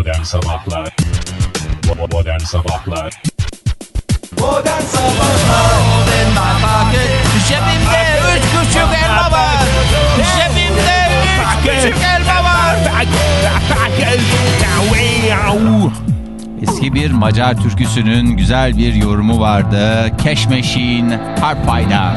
Modern Sabahlar Modern Sabahlar Modern Sabahlar Cebimde üç küçük elma var. Cebimde üç küçük elma var. Eski bir Macar türküsünün güzel bir yorumu vardı. Keşmeşin Harpayla.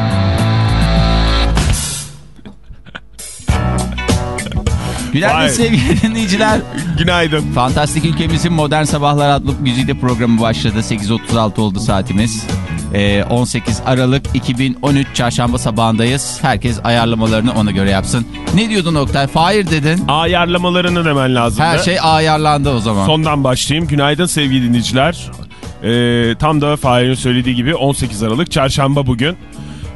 Günaydın Vay. sevgili dinleyiciler. Günaydın. Fantastik ülkemizin Modern Sabahlar adlı güzide programı başladı. 8.36 oldu saatimiz. Ee, 18 Aralık 2013 Çarşamba sabahındayız. Herkes ayarlamalarını ona göre yapsın. Ne diyordun Oktay? Fahir dedin. Ayarlamalarını demen lazım. Her şey ayarlandı o zaman. Sondan başlayayım. Günaydın sevgili dinleyiciler. Ee, tam da Fahir'in söylediği gibi 18 Aralık Çarşamba bugün.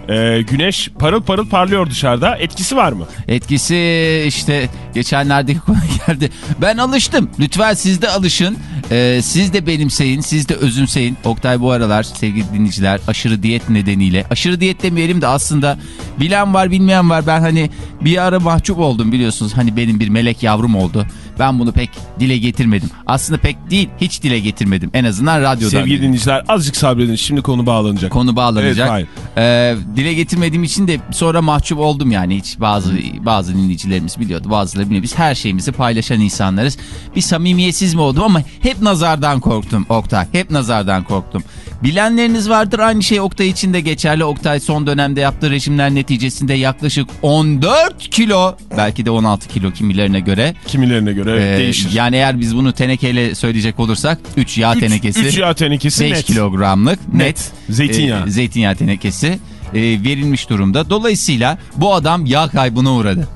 Ee, güneş parıl parıl parlıyor dışarıda. Etkisi var mı? Etkisi işte geçenlerdeki konu geldi. Ben alıştım. Lütfen siz de alışın. Ee, siz de benimseyin. Siz de özümseyin. Oktay bu aralar sevgili dinleyiciler aşırı diyet nedeniyle. Aşırı diyet demeyelim de aslında bilen var bilmeyen var. Ben hani bir ara mahcup oldum biliyorsunuz. Hani benim bir melek yavrum oldu. Ben bunu pek dile getirmedim. Aslında pek değil hiç dile getirmedim. En azından radyodan. Sevgili dinleyiciler azıcık sabredin. Şimdi konu bağlanacak. Konu bağlanacak. Evet, Ee, dile getirmediğim için de sonra mahcup oldum yani. Hiç bazı bazı dinleyicilerimiz biliyordu. Bazıları bilmiyor. Biz her şeyimizi paylaşan insanlarız. Bir samimiyetsiz mi oldum ama hep nazardan korktum Oktay. Hep nazardan korktum. Bilenleriniz vardır aynı şey Oktay için de geçerli. Oktay son dönemde yaptığı rejimler neticesinde yaklaşık 14 kilo belki de 16 kilo kimilerine göre. Kimilerine göre evet, Ee, değişir. Yani eğer biz bunu tenekeyle söyleyecek olursak 3 yağ tenekesi. 3 yağ tenekesi 5 net. kilogramlık net, Net. Zeytinyağı. e, zeytinyağı tenekesi e, verilmiş durumda. Dolayısıyla bu adam yağ kaybına uğradı.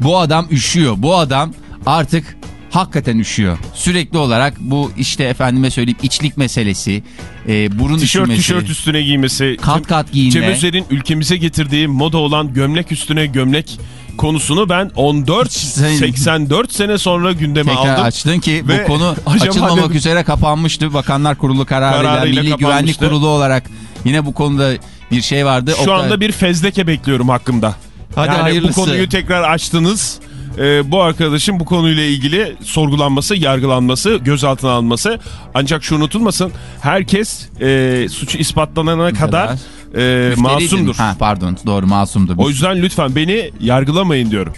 Bu adam üşüyor. Bu adam artık hakikaten üşüyor. Sürekli olarak bu işte efendime söyleyeyim içlik meselesi, e, burun Tişört üşümesi. tişört üstüne giymesi. Kat kat giyinme. Cem Özer'in ülkemize getirdiği moda olan gömlek üstüne gömlek konusunu ben 14 Sen- 84 sene sonra gündeme Tekrar aldım. açtın ki bu konu açılmamak dedim- üzere kapanmıştı. Bakanlar Kurulu kararıyla, Kararıyla Milli Güvenlik kapanmıştı. Kurulu olarak yine bu konuda bir şey vardı. Şu Oktay- anda bir fezleke bekliyorum hakkımda. Hadi yani hayırlısı. bu konuyu tekrar açtınız. Ee, bu arkadaşın bu konuyla ilgili sorgulanması, yargılanması, gözaltına alınması. Ancak şu unutulmasın. Herkes e, suçu ispatlanana kadar, e, masumdur. Ha, pardon doğru masumdur. O yüzden lütfen beni yargılamayın diyorum.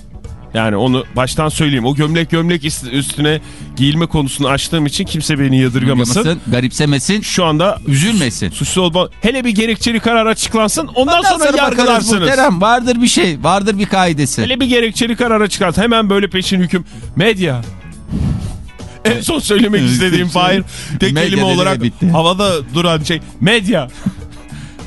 Yani onu baştan söyleyeyim. O gömlek gömlek üstüne giyilme konusunu açtığım için kimse beni yadırgamasın. Yadırgamasın, garipsemesin, Şu anda üzülmesin. suçlu olma... Hele bir gerekçeli karar açıklansın. Ondan, Ondan sonra, bakarız yargılarsınız. muhterem. Vardır bir şey, vardır bir kaidesi. Hele bir gerekçeli karar açıklansın. Hemen böyle peşin hüküm. Medya. En son söylemek istediğim Fahir tek kelime olarak bitti. havada duran şey medya.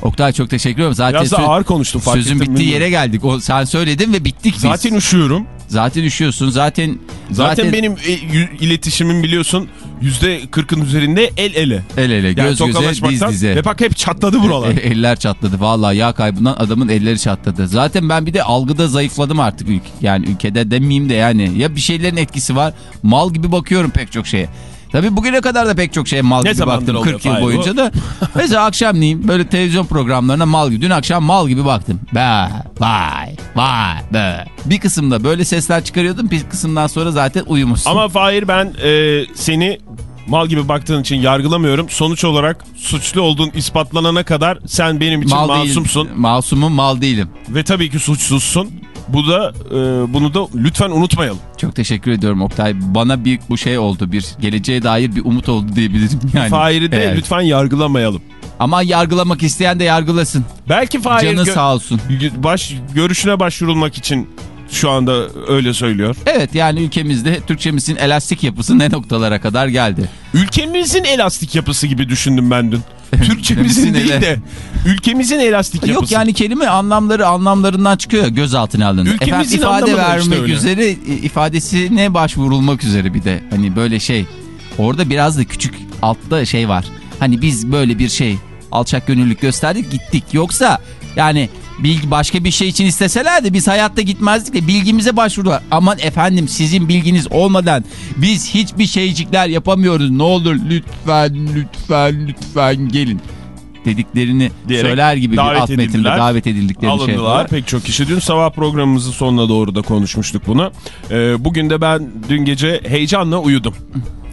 Oktay çok teşekkür ederim. Zaten Biraz da ağır konuştum fark Sözün ettim, bittiği bilmiyorum. yere geldik. O, sen söyledin ve bittik biz. Zaten üşüyorum. Zaten üşüyorsun. Zaten Zaten, benim e, iletişimim biliyorsun %40'ın üzerinde el ele. el ele, Yani göz göze, diz dize. ve bak hep çatladı buralar. E- Eller çatladı. Vallahi yağ kaybından adamın elleri çatladı. Zaten ben bir de algıda zayıfladım artık. Yani ülkede demeyeyim de yani. Ya bir şeylerin etkisi var. Mal gibi bakıyorum pek çok şeye. Tabii bugüne kadar da pek çok şeye mal Ne gibi baktım. oluyor 40 yıl Fahir bu? boyunca da. Mesela akşamleyin böyle televizyon programlarına mal gibi. Dün akşam mal gibi baktım. Be, vay, vay, be. Bir kısımda böyle sesler çıkarıyordum. Bir kısımdan sonra zaten uyumuşsun. Ama Fahir ben e, seni mal gibi baktığın için yargılamıyorum. Sonuç olarak suçlu olduğun ispatlanana kadar sen benim için mal masumsun. Masumum, mal değilim. Ve tabii ki suçsuzsun. Bu da e, bunu da lütfen unutmayalım. Çok teşekkür ediyorum Oktay. Bana bir bu şey oldu. Bir geleceğe dair bir umut oldu diyebilirim. Yani, Fahir'i de eğer- lütfen yargılamayalım. Ama yargılamak isteyen de yargılasın. Belki Fahir Canı sağ olsun. baş görüşüne başvurulmak için şu anda öyle söylüyor. Evet yani ülkemizde Türkçemizin elastik yapısı ne noktalara kadar geldi. Ülkemizin elastik yapısı gibi düşündüm ben dün. Türkçemizin değil de ülkemizin elastik yapısı. Yok yani kelime anlamları anlamlarından çıkıyor gözaltına alındı. Ülkemizin ifade anlamı da vermek işte öyle. üzere ifadesine başvurulmak üzere bir de. Hani böyle şey orada biraz da küçük altta şey var. Hani biz böyle bir şey alçak gönüllülük gösterdik gittik. Yoksa yani bilgi başka bir şey için isteselerdi biz hayatta gitmezdik de bilgimize başvurdular. Aman efendim sizin bilginiz olmadan biz hiçbir şeycikler yapamıyoruz. Ne olur lütfen lütfen lütfen gelin dediklerini Diyerek söyler gibi bir alt metinde davet edildiklerini şey Alındılar pek çok kişi. Dün sabah programımızın sonuna doğru da konuşmuştuk bunu. Ee, bugün de ben dün gece heyecanla uyudum.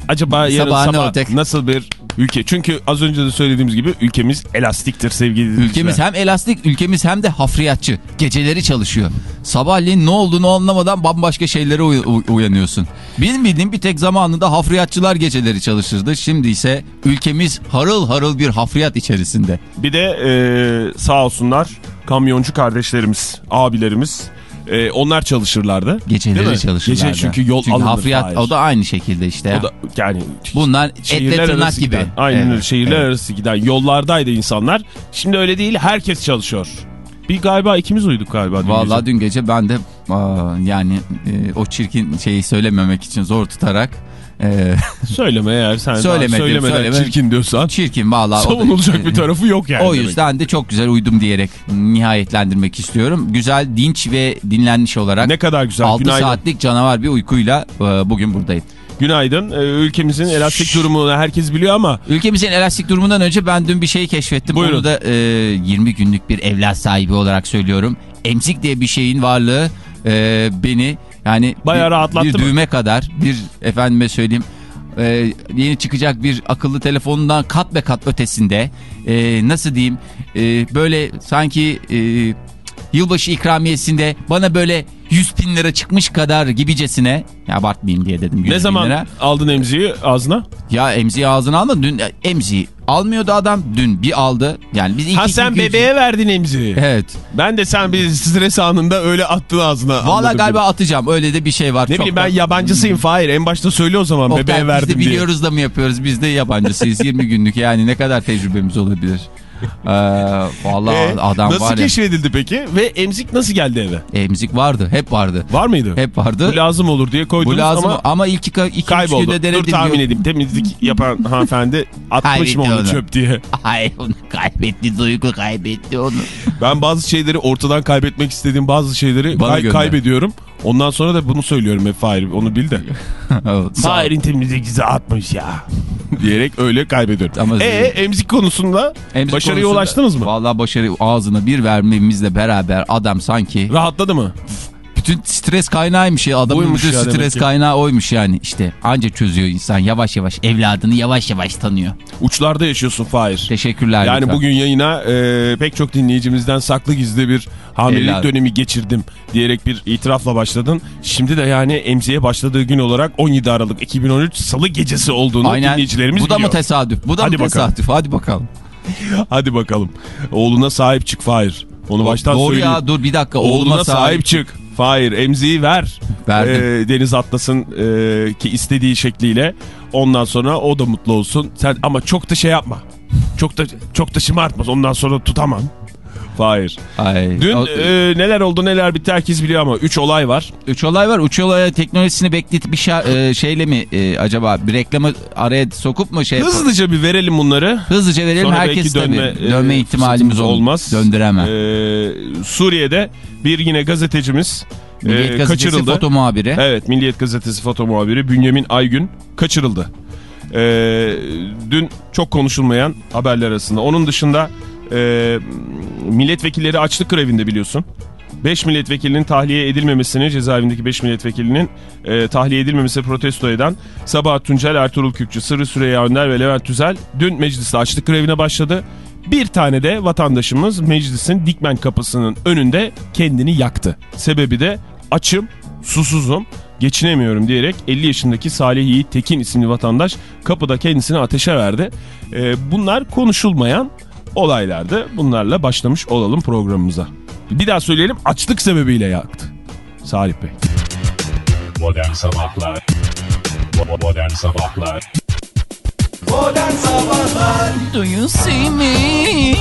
acaba yarın Sabah sabah, ne olacak? nasıl bir ülke? Çünkü az önce de söylediğimiz gibi ülkemiz elastiktir sevgili dinleyiciler. Ülkemiz hem elastik, ülkemiz hem de hafriyatçı. Geceleri çalışıyor. Sabahleyin ne olduğunu anlamadan bambaşka şeylere uy- uy- uyanıyorsun. Benim bildiğim bir tek zamanında hafriyatçılar geceleri çalışırdı. Şimdi ise ülkemiz harıl harıl bir hafriyat içerisinde. Bir de e, sağ olsunlar kamyoncu kardeşlerimiz, abilerimiz e, onlar çalışırlardı. Geceleri çalışırlardı. Gece çünkü yol çünkü alınır. hafriyat Fahir. o da aynı şekilde işte. ya. O da yani Bunlar etle şehirler tırnak gibi. giden. Aynen öyle Evet, şehirler evet. arası giden yollardaydı insanlar. Şimdi öyle değil herkes çalışıyor. Bir galiba ikimiz uyuduk galiba. dün Vallahi gece. dün gece ben de aa, yani e, o çirkin şeyi söylememek için zor tutarak e, Söyleme eğer sen daha Söylemedim, söylemeden söyleme. çirkin diyorsan çirkin vallahi. o da- savunulacak bir tarafı yok yani. O demek. yüzden de çok güzel uydum diyerek nihayetlendirmek istiyorum. Güzel, dinç ve dinlenmiş olarak Ne kadar güzel. 6 Günaydın. saatlik canavar bir uykuyla e, bugün buradayım. Günaydın. Ee, ülkemizin elastik durumunu herkes biliyor ama Ülkemizin elastik durumundan önce ben dün bir şey keşfettim. Buyurun. Onu da e, 20 günlük bir evlat sahibi olarak söylüyorum. Emzik diye bir şeyin varlığı e, beni yani Bayağı bir, rahatlattı bir mı? düğme kadar bir efendime söyleyeyim e, yeni çıkacak bir akıllı telefonundan kat be kat ötesinde e, nasıl diyeyim e, böyle sanki e, yılbaşı ikramiyesinde bana böyle 100 bin lira çıkmış kadar gibicesine ya abartmayayım diye dedim 100 ne zaman lira. aldın emziği ağzına? Ya emziği ağzına alma dün e, emziği almıyordu adam dün bir aldı. Yani biz ilk Ha iki- sen iki- bebeğe verdin emziği. Evet. Ben de sen bir stres anında öyle attın ağzına. Valla galiba gibi. atacağım öyle de bir şey var. Ne bileyim ben yabancısıyım Fahir. En başta söyle o zaman Oktay, bebeğe verdim Biz de diye. biliyoruz da mı yapıyoruz biz de yabancısıyız 20 günlük yani ne kadar tecrübemiz olabilir. Ee, Valla Ee, adam nasıl var ya keşfedildi peki? Ve emzik nasıl geldi eve? emzik vardı hep vardı. Var mıydı? Hep vardı. Bu lazım olur diye koydunuz Bu lazım ama, ama, ilk iki, iki kayboldu. günde denedim. Dur tahmin edeyim. Temizlik yapan hanımefendi atmış mı onu onu. çöp diye. Ay onu kaybetti Duygu kaybetti onu. Ben bazı şeyleri ortadan kaybetmek istediğim bazı şeyleri Bana kay- gönder. kaybediyorum. Ondan sonra da bunu söylüyorum hep Fahir. Onu bil de. Evet. Fahir'in temizlikçisi atmış ya. diyerek öyle kaybediyorum. Ama- Ee emzik konusunda Emzik başarıya konusunda- ulaştınız mı? Vallahi başarı ağzına bir vermemizle beraber adam sanki Rahatladı mı? Bütün stres kaynağıymış ya adamın Oymuş bütün ya stres kaynağı oymuş yani işte anca çözüyor insan yavaş yavaş evladını yavaş yavaş tanıyor. Uçlarda yaşıyorsun Fahir. Teşekkürler. Yani lütfen. bugün yayına e, pek çok dinleyicimizden saklı gizli bir hamilelik Evladım. dönemi geçirdim diyerek bir itirafla başladın. Şimdi de yani emziğe başladığı gün olarak 17 Aralık 2013 Salı gecesi olduğunu Aynen. dinleyicilerimiz Bu da mı biliyor. tesadüf? Bu da Hadi mı bakalım. tesadüf? Hadi bakalım. Hadi bakalım. Oğluna sahip çık Fahir. Onu baştan Doğru söyleyeyim. ya dur bir dakika Oğluna, oğluma sahip çık. Fahir emziği ver. Verdim. Ee, Deniz Atlas'ın e, ki istediği şekliyle. Ondan sonra o da mutlu olsun. Sen ama çok da şey yapma. Çok da çok da şımartma. Ondan sonra tutamam. Fahir. Ay, Dün o- e, neler oldu neler bitti herkes biliyor ama 3 olay var. Üç olay var. Üç olaya teknolojisini bekletip bir şa- e, şeyle mi e, acaba bir reklamı araya sokup mu şey yapalım? Hızlıca bir verelim bunları. Hızlıca verelim Sonra herkes dönme, tabii. e, Dönme ihtimalimiz olmaz. Döndüremem. Ee, Suriye'de bir yine gazetecimiz e, Milliyet Gazetesi kaçırıldı. foto muhabiri. Evet Milliyet Gazetesi foto muhabiri Bünyamin Aygün kaçırıldı. Ee, dün çok konuşulmayan haberler arasında. Onun dışında e, milletvekilleri açlık grevinde biliyorsun. 5 milletvekilinin tahliye edilmemesini cezaevindeki 5 milletvekilinin e, tahliye edilmemesi protesto eden Sabahat Tuncel, Ertuğrul Kürkçü, Sırrı Süreyya Önder ve Levent Tüzel dün mecliste açlık grevine başladı. Bir tane de vatandaşımız meclisin dikmen kapısının önünde kendini yaktı. Sebebi de açım, susuzum, geçinemiyorum diyerek 50 yaşındaki Salih Yiğit Tekin isimli vatandaş kapıda kendisini ateşe verdi. Ee, bunlar konuşulmayan olaylardı. Bunlarla başlamış olalım programımıza. Bir daha söyleyelim açlık sebebiyle yaktı. Salih Bey. Modern Sabahlar Modern Sabahlar Modern Sabahlar Do you see me?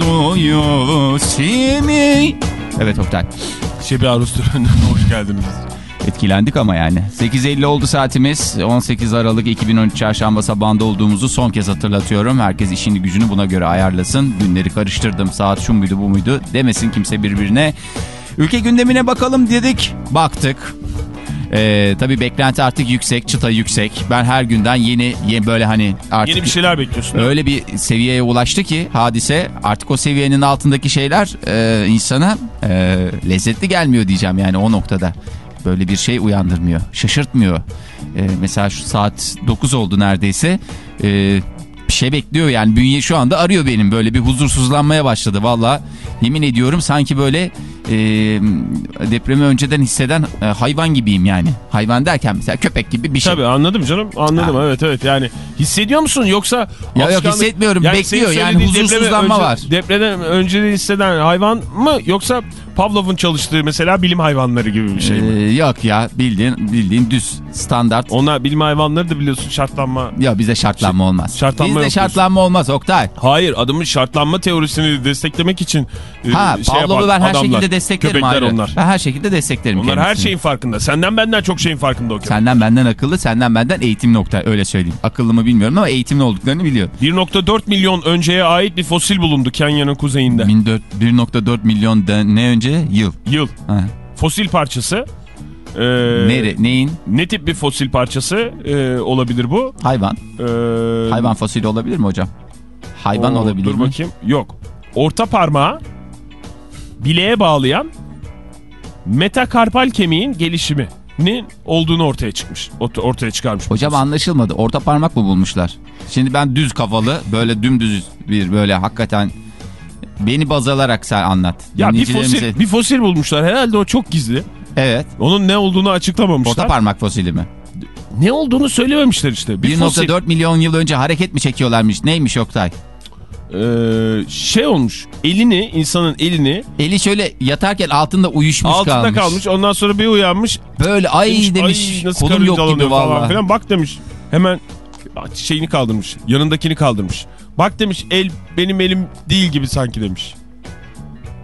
Do you see me? Evet Oktay. Şebi Töreni'ne hoş geldiniz. Etkilendik ama yani. 8.50 oldu saatimiz. 18 Aralık 2013 Çarşamba sabahında olduğumuzu son kez hatırlatıyorum. Herkes işini gücünü buna göre ayarlasın. Günleri karıştırdım. Saat şu muydu bu muydu demesin kimse birbirine. Ülke gündemine bakalım dedik. Baktık. Ee, tabii beklenti artık yüksek, çıta yüksek. Ben her günden yeni, yeni böyle hani artık Yeni bir şeyler bekliyorsun. öyle bir seviyeye ulaştı ki hadise artık o seviyenin altındaki şeyler e, insana e, lezzetli gelmiyor diyeceğim yani o noktada. Böyle bir şey uyandırmıyor. Şaşırtmıyor. Ee, mesela şu saat 9 oldu neredeyse. Ee, bir şey bekliyor yani bünye şu anda arıyor benim böyle bir huzursuzlanmaya başladı valla yemin ediyorum sanki böyle e, depremi önceden hisseden e, hayvan gibiyim yani hayvan derken mesela köpek gibi bir şey. Tabii anladım canım anladım Ha. evet evet yani hissediyor musun yoksa yok, alışkanlık- hissetmiyorum. senin Bekliyor, yani huzursuzlanma önce- var. Depreden önce de hisseden hayvan mı yoksa Pavlov'un çalıştığı mesela bilim hayvanları gibi bir şey mi? Ee, yok ya bildiğin bildiğin düz standart. Onlar bilim hayvanları da biliyorsun şartlanma. Ya bize şartlanma olmaz. şartlanma Bizde şartlanma olmaz Oktay. Hayır adamın şartlanma teorisini desteklemek için e, Ha şey Pavlov'u ben her adamlar, şekilde desteklerim Köpekler ayrı. onlar. Ben her şekilde desteklerim Onlar her kendisini. şeyin farkında. Senden benden çok şeyin farkında o köpek. Senden benden akıllı, senden benden eğitim nokta öyle söyleyeyim. Akıllı mı bilmiyorum ama eğitimli olduklarını biliyor. 1.4 milyon önceye ait bir fosil bulundu Kenya'nın kuzeyinde. 14 1.4 milyon ne önce? Yıl. Yıl. Ha. Fosil parçası. Ee, Nere, neyin? Ne tip bir fosil parçası e, olabilir bu? Hayvan. Ee, Hayvan fosili olabilir mi hocam? Hayvan o, olabilir Dur mi? bakayım. Yok. Orta parmağı bileğe bağlayan metakarpal kemiğin gelişiminin olduğunu ortaya çıkmış. ort- Ortaya çıkarmış. Hocam fosil. anlaşılmadı. Orta parmak mı bulmuşlar? Şimdi ben düz kafalı, böyle dümdüz bir böyle hakikaten beni baz alarak sen anlat. ya bir fosil, bir fosil bulmuşlar. Herhalde o çok gizli. Evet. Onun ne olduğunu açıklamamışlar. Orta parmak fosili mi? ne olduğunu söylememişler işte. Bir fosil. 1.4 milyon yıl önce hareket mi çekiyorlarmış? Neymiş Oktay? Ee, şey olmuş. Elini, insanın elini Eli şöyle yatarken altında uyuşmuş altında kalmış. kalmış. Ondan sonra bir uyanmış. Böyle ay Demiş, demiş, "Ay, nasıl kolum yok gibi falan valla. filan. Bak demiş. Hemen şeyini kaldırmış. Yanındakini kaldırmış. Bak demiş el benim elim değil gibi sanki demiş.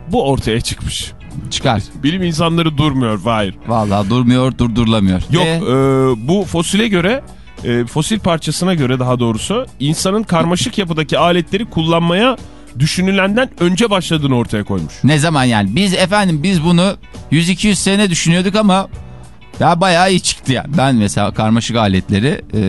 Bu ortaya çıkmış. Çıkar. Bilim insanları durmuyor. Hayır. Valla durmuyor durdurulamıyor. Yok Ve e, bu fosile göre e, fosil parçasına göre daha doğrusu insanın karmaşık yapıdaki aletleri kullanmaya düşünülenden önce başladığını ortaya koymuş. ne zaman yani? Biz efendim biz bunu 100-200 sene düşünüyorduk ama ya bayağı iyi çıktı ya. Ben mesela karmaşık aletleri e,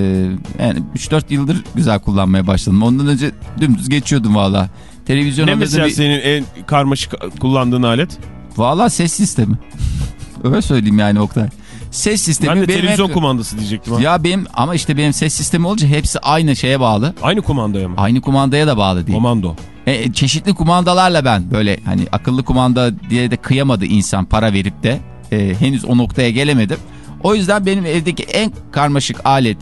yani 3-4 yıldır güzel kullanmaya başladım. Ondan önce dümdüz geçiyordum valla. Televizyon Ne mesela bir... senin en karmaşık kullandığın alet? Valla ses sistemi. Öyle söyleyeyim yani Oktay. Ses sistemi Ben de benim televizyon hep- kumandası diyecektim. ha. Ya benim ama işte benim ses sistemi olunca hepsi aynı şeye bağlı. Aynı kumandaya mı? Aynı kumandaya da bağlı değil. Komando. E, çeşitli kumandalarla ben böyle hani akıllı kumanda diye de kıyamadı insan para verip de e, henüz o noktaya gelemedim. O yüzden benim evdeki en karmaşık alet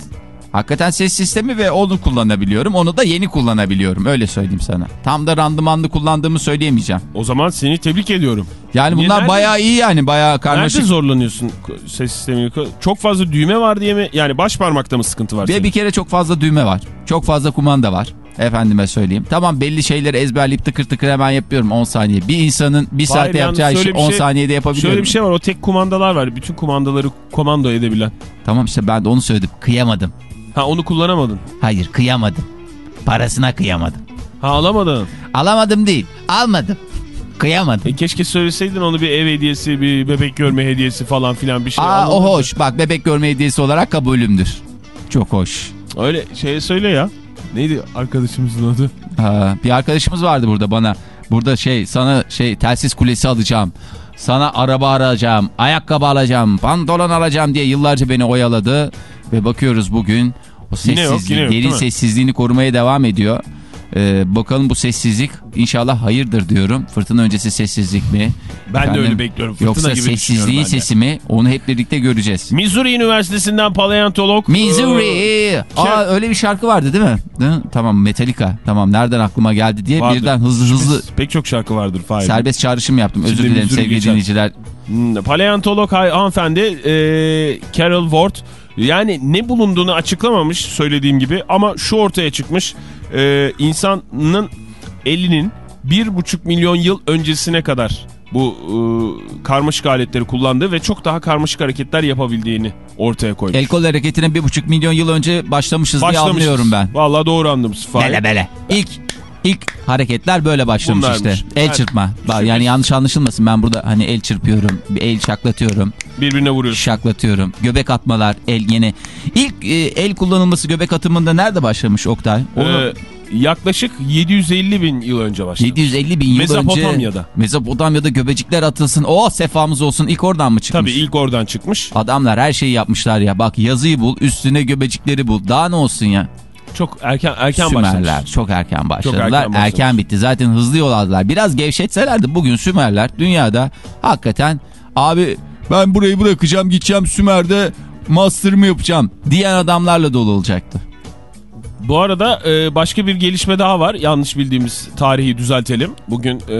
hakikaten ses sistemi ve onu kullanabiliyorum. Onu da yeni kullanabiliyorum öyle söyleyeyim sana. Tam da randımanlı kullandığımı söyleyemeyeceğim. O zaman seni tebrik ediyorum. Yani Niye, bunlar nerede- bayağı iyi yani bayağı karmaşık. Nerede zorlanıyorsun ses sistemini? Çok fazla düğme var diye mi? Yani baş parmakta mı sıkıntı var? Ve bir kere çok fazla düğme var. Çok fazla kumanda var. Efendime söyleyeyim. Tamam belli şeyleri ezberleyip tıkır tıkır hemen yapıyorum 10 saniye. Bir insanın bir saatte yalnız yapacağı işi şöyle bir 10 şey- saniyede yapabiliyorum. Şöyle bir şey var o tek kumandalar var. Bütün kumandaları komando edebilen. Tamam işte ben de onu söyledim. Kıyamadım. Ha onu kullanamadın. Hayır kıyamadım. Parasına kıyamadım. Ha alamadın. Alamadım değil. Almadım. Kıyamadım. E keşke söyleseydin onu bir ev hediyesi, bir bebek görme hediyesi falan filan bir şey. Aa o hoş. Bak bebek görme hediyesi olarak kabulümdür. Çok hoş. Öyle şeye söyle ya. Neydi arkadaşımızın adı? Ha, bir arkadaşımız vardı burada bana. Burada şey sana şey telsiz kulesi alacağım. Sana araba alacağım, ayakkabı alacağım, pantolon alacağım diye yıllarca beni oyaladı. Ve bakıyoruz bugün o Yine yok, sessizliği, yine yok, derin değil mi? sessizliğini korumaya devam ediyor. Ee, bakalım bu sessizlik inşallah hayırdır diyorum. Fırtına öncesi sessizlik mi? Ben de öyle bekliyorum. Fırtına Yoksa gibi sessizliğin sesi mi? Onu hep birlikte göreceğiz. Missouri Üniversitesi'nden paleontolog. Missouri. Aa öyle bir şarkı vardı değil mi? Değil mi? Tamam Metallica. Tamam nereden aklıma geldi diye Vardır. birden hızlı hızlı Pek çok şarkı vardır Fahir. serbest çağrışım yaptım. Özür Şimdi dilerim Missouri sevgili geçer. dinleyiciler. Hmm, Paleontolog hanımefendi e, Carol Ward yani ne bulunduğunu açıklamamış söylediğim gibi ama şu ortaya çıkmış e, insanın elinin bir buçuk milyon yıl öncesine kadar bu e, karmaşık aletleri kullandığı ve çok daha karmaşık hareketler yapabildiğini ortaya koymuş. El kol hareketine bir buçuk milyon yıl önce başlamışız, diye Başlamışız. anlıyorum ben. Vallahi doğru anlamışsın. Bele bele. İlk ilk hareketler böyle başlamış Bunlarmış. işte. El Evet. çırpma. Yani yanlış anlaşılmasın ben burada hani el çırpıyorum, bir el şaklatıyorum, Birbirine vuruyorsun. şaklatıyorum. Göbek atmalar, el yine. İlk e, el kullanılması göbek atımında nerede başlamış Oktay? Onu Ee, yaklaşık 750 bin yıl önce başlamış. 750 bin yıl Mezopotamya'da. önce. Mezopotamya'da göbecikler atılsın. Oh sefamız olsun. İlk oradan mı çıkmış? Tabii ilk oradan çıkmış. Adamlar her şeyi yapmışlar ya. Bak yazıyı bul, üstüne göbecikleri bul. Daha ne olsun ya? Çok erken erken Sümerler başlamış. çok erken başladılar. erken erken, başlamış. bitti. Zaten hızlı yol aldılar. Biraz gevşetselerdi bugün Sümerler dünyada hakikaten abi ben burayı bırakacağım gideceğim Sümer'de master'ımı yapacağım diyen adamlarla dolu olacaktı. Bu arada e, başka bir gelişme daha var. Yanlış bildiğimiz tarihi düzeltelim. Bugün e,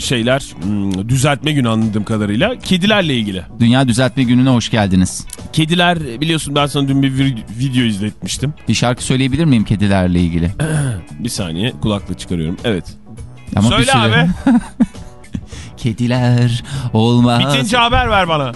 şeyler hmm, düzeltme günü anladığım kadarıyla. Kedilerle ilgili. Dünya Düzeltme Günü'ne hoş geldiniz. Kediler biliyorsun ben sana dün bir video izletmiştim. Bir şarkı söyleyebilir miyim kedilerle ilgili? Bir saniye kulaklık çıkarıyorum. Evet. Ama Söyle süre- abi. Kediler olmaz. Bitince haber ver bana.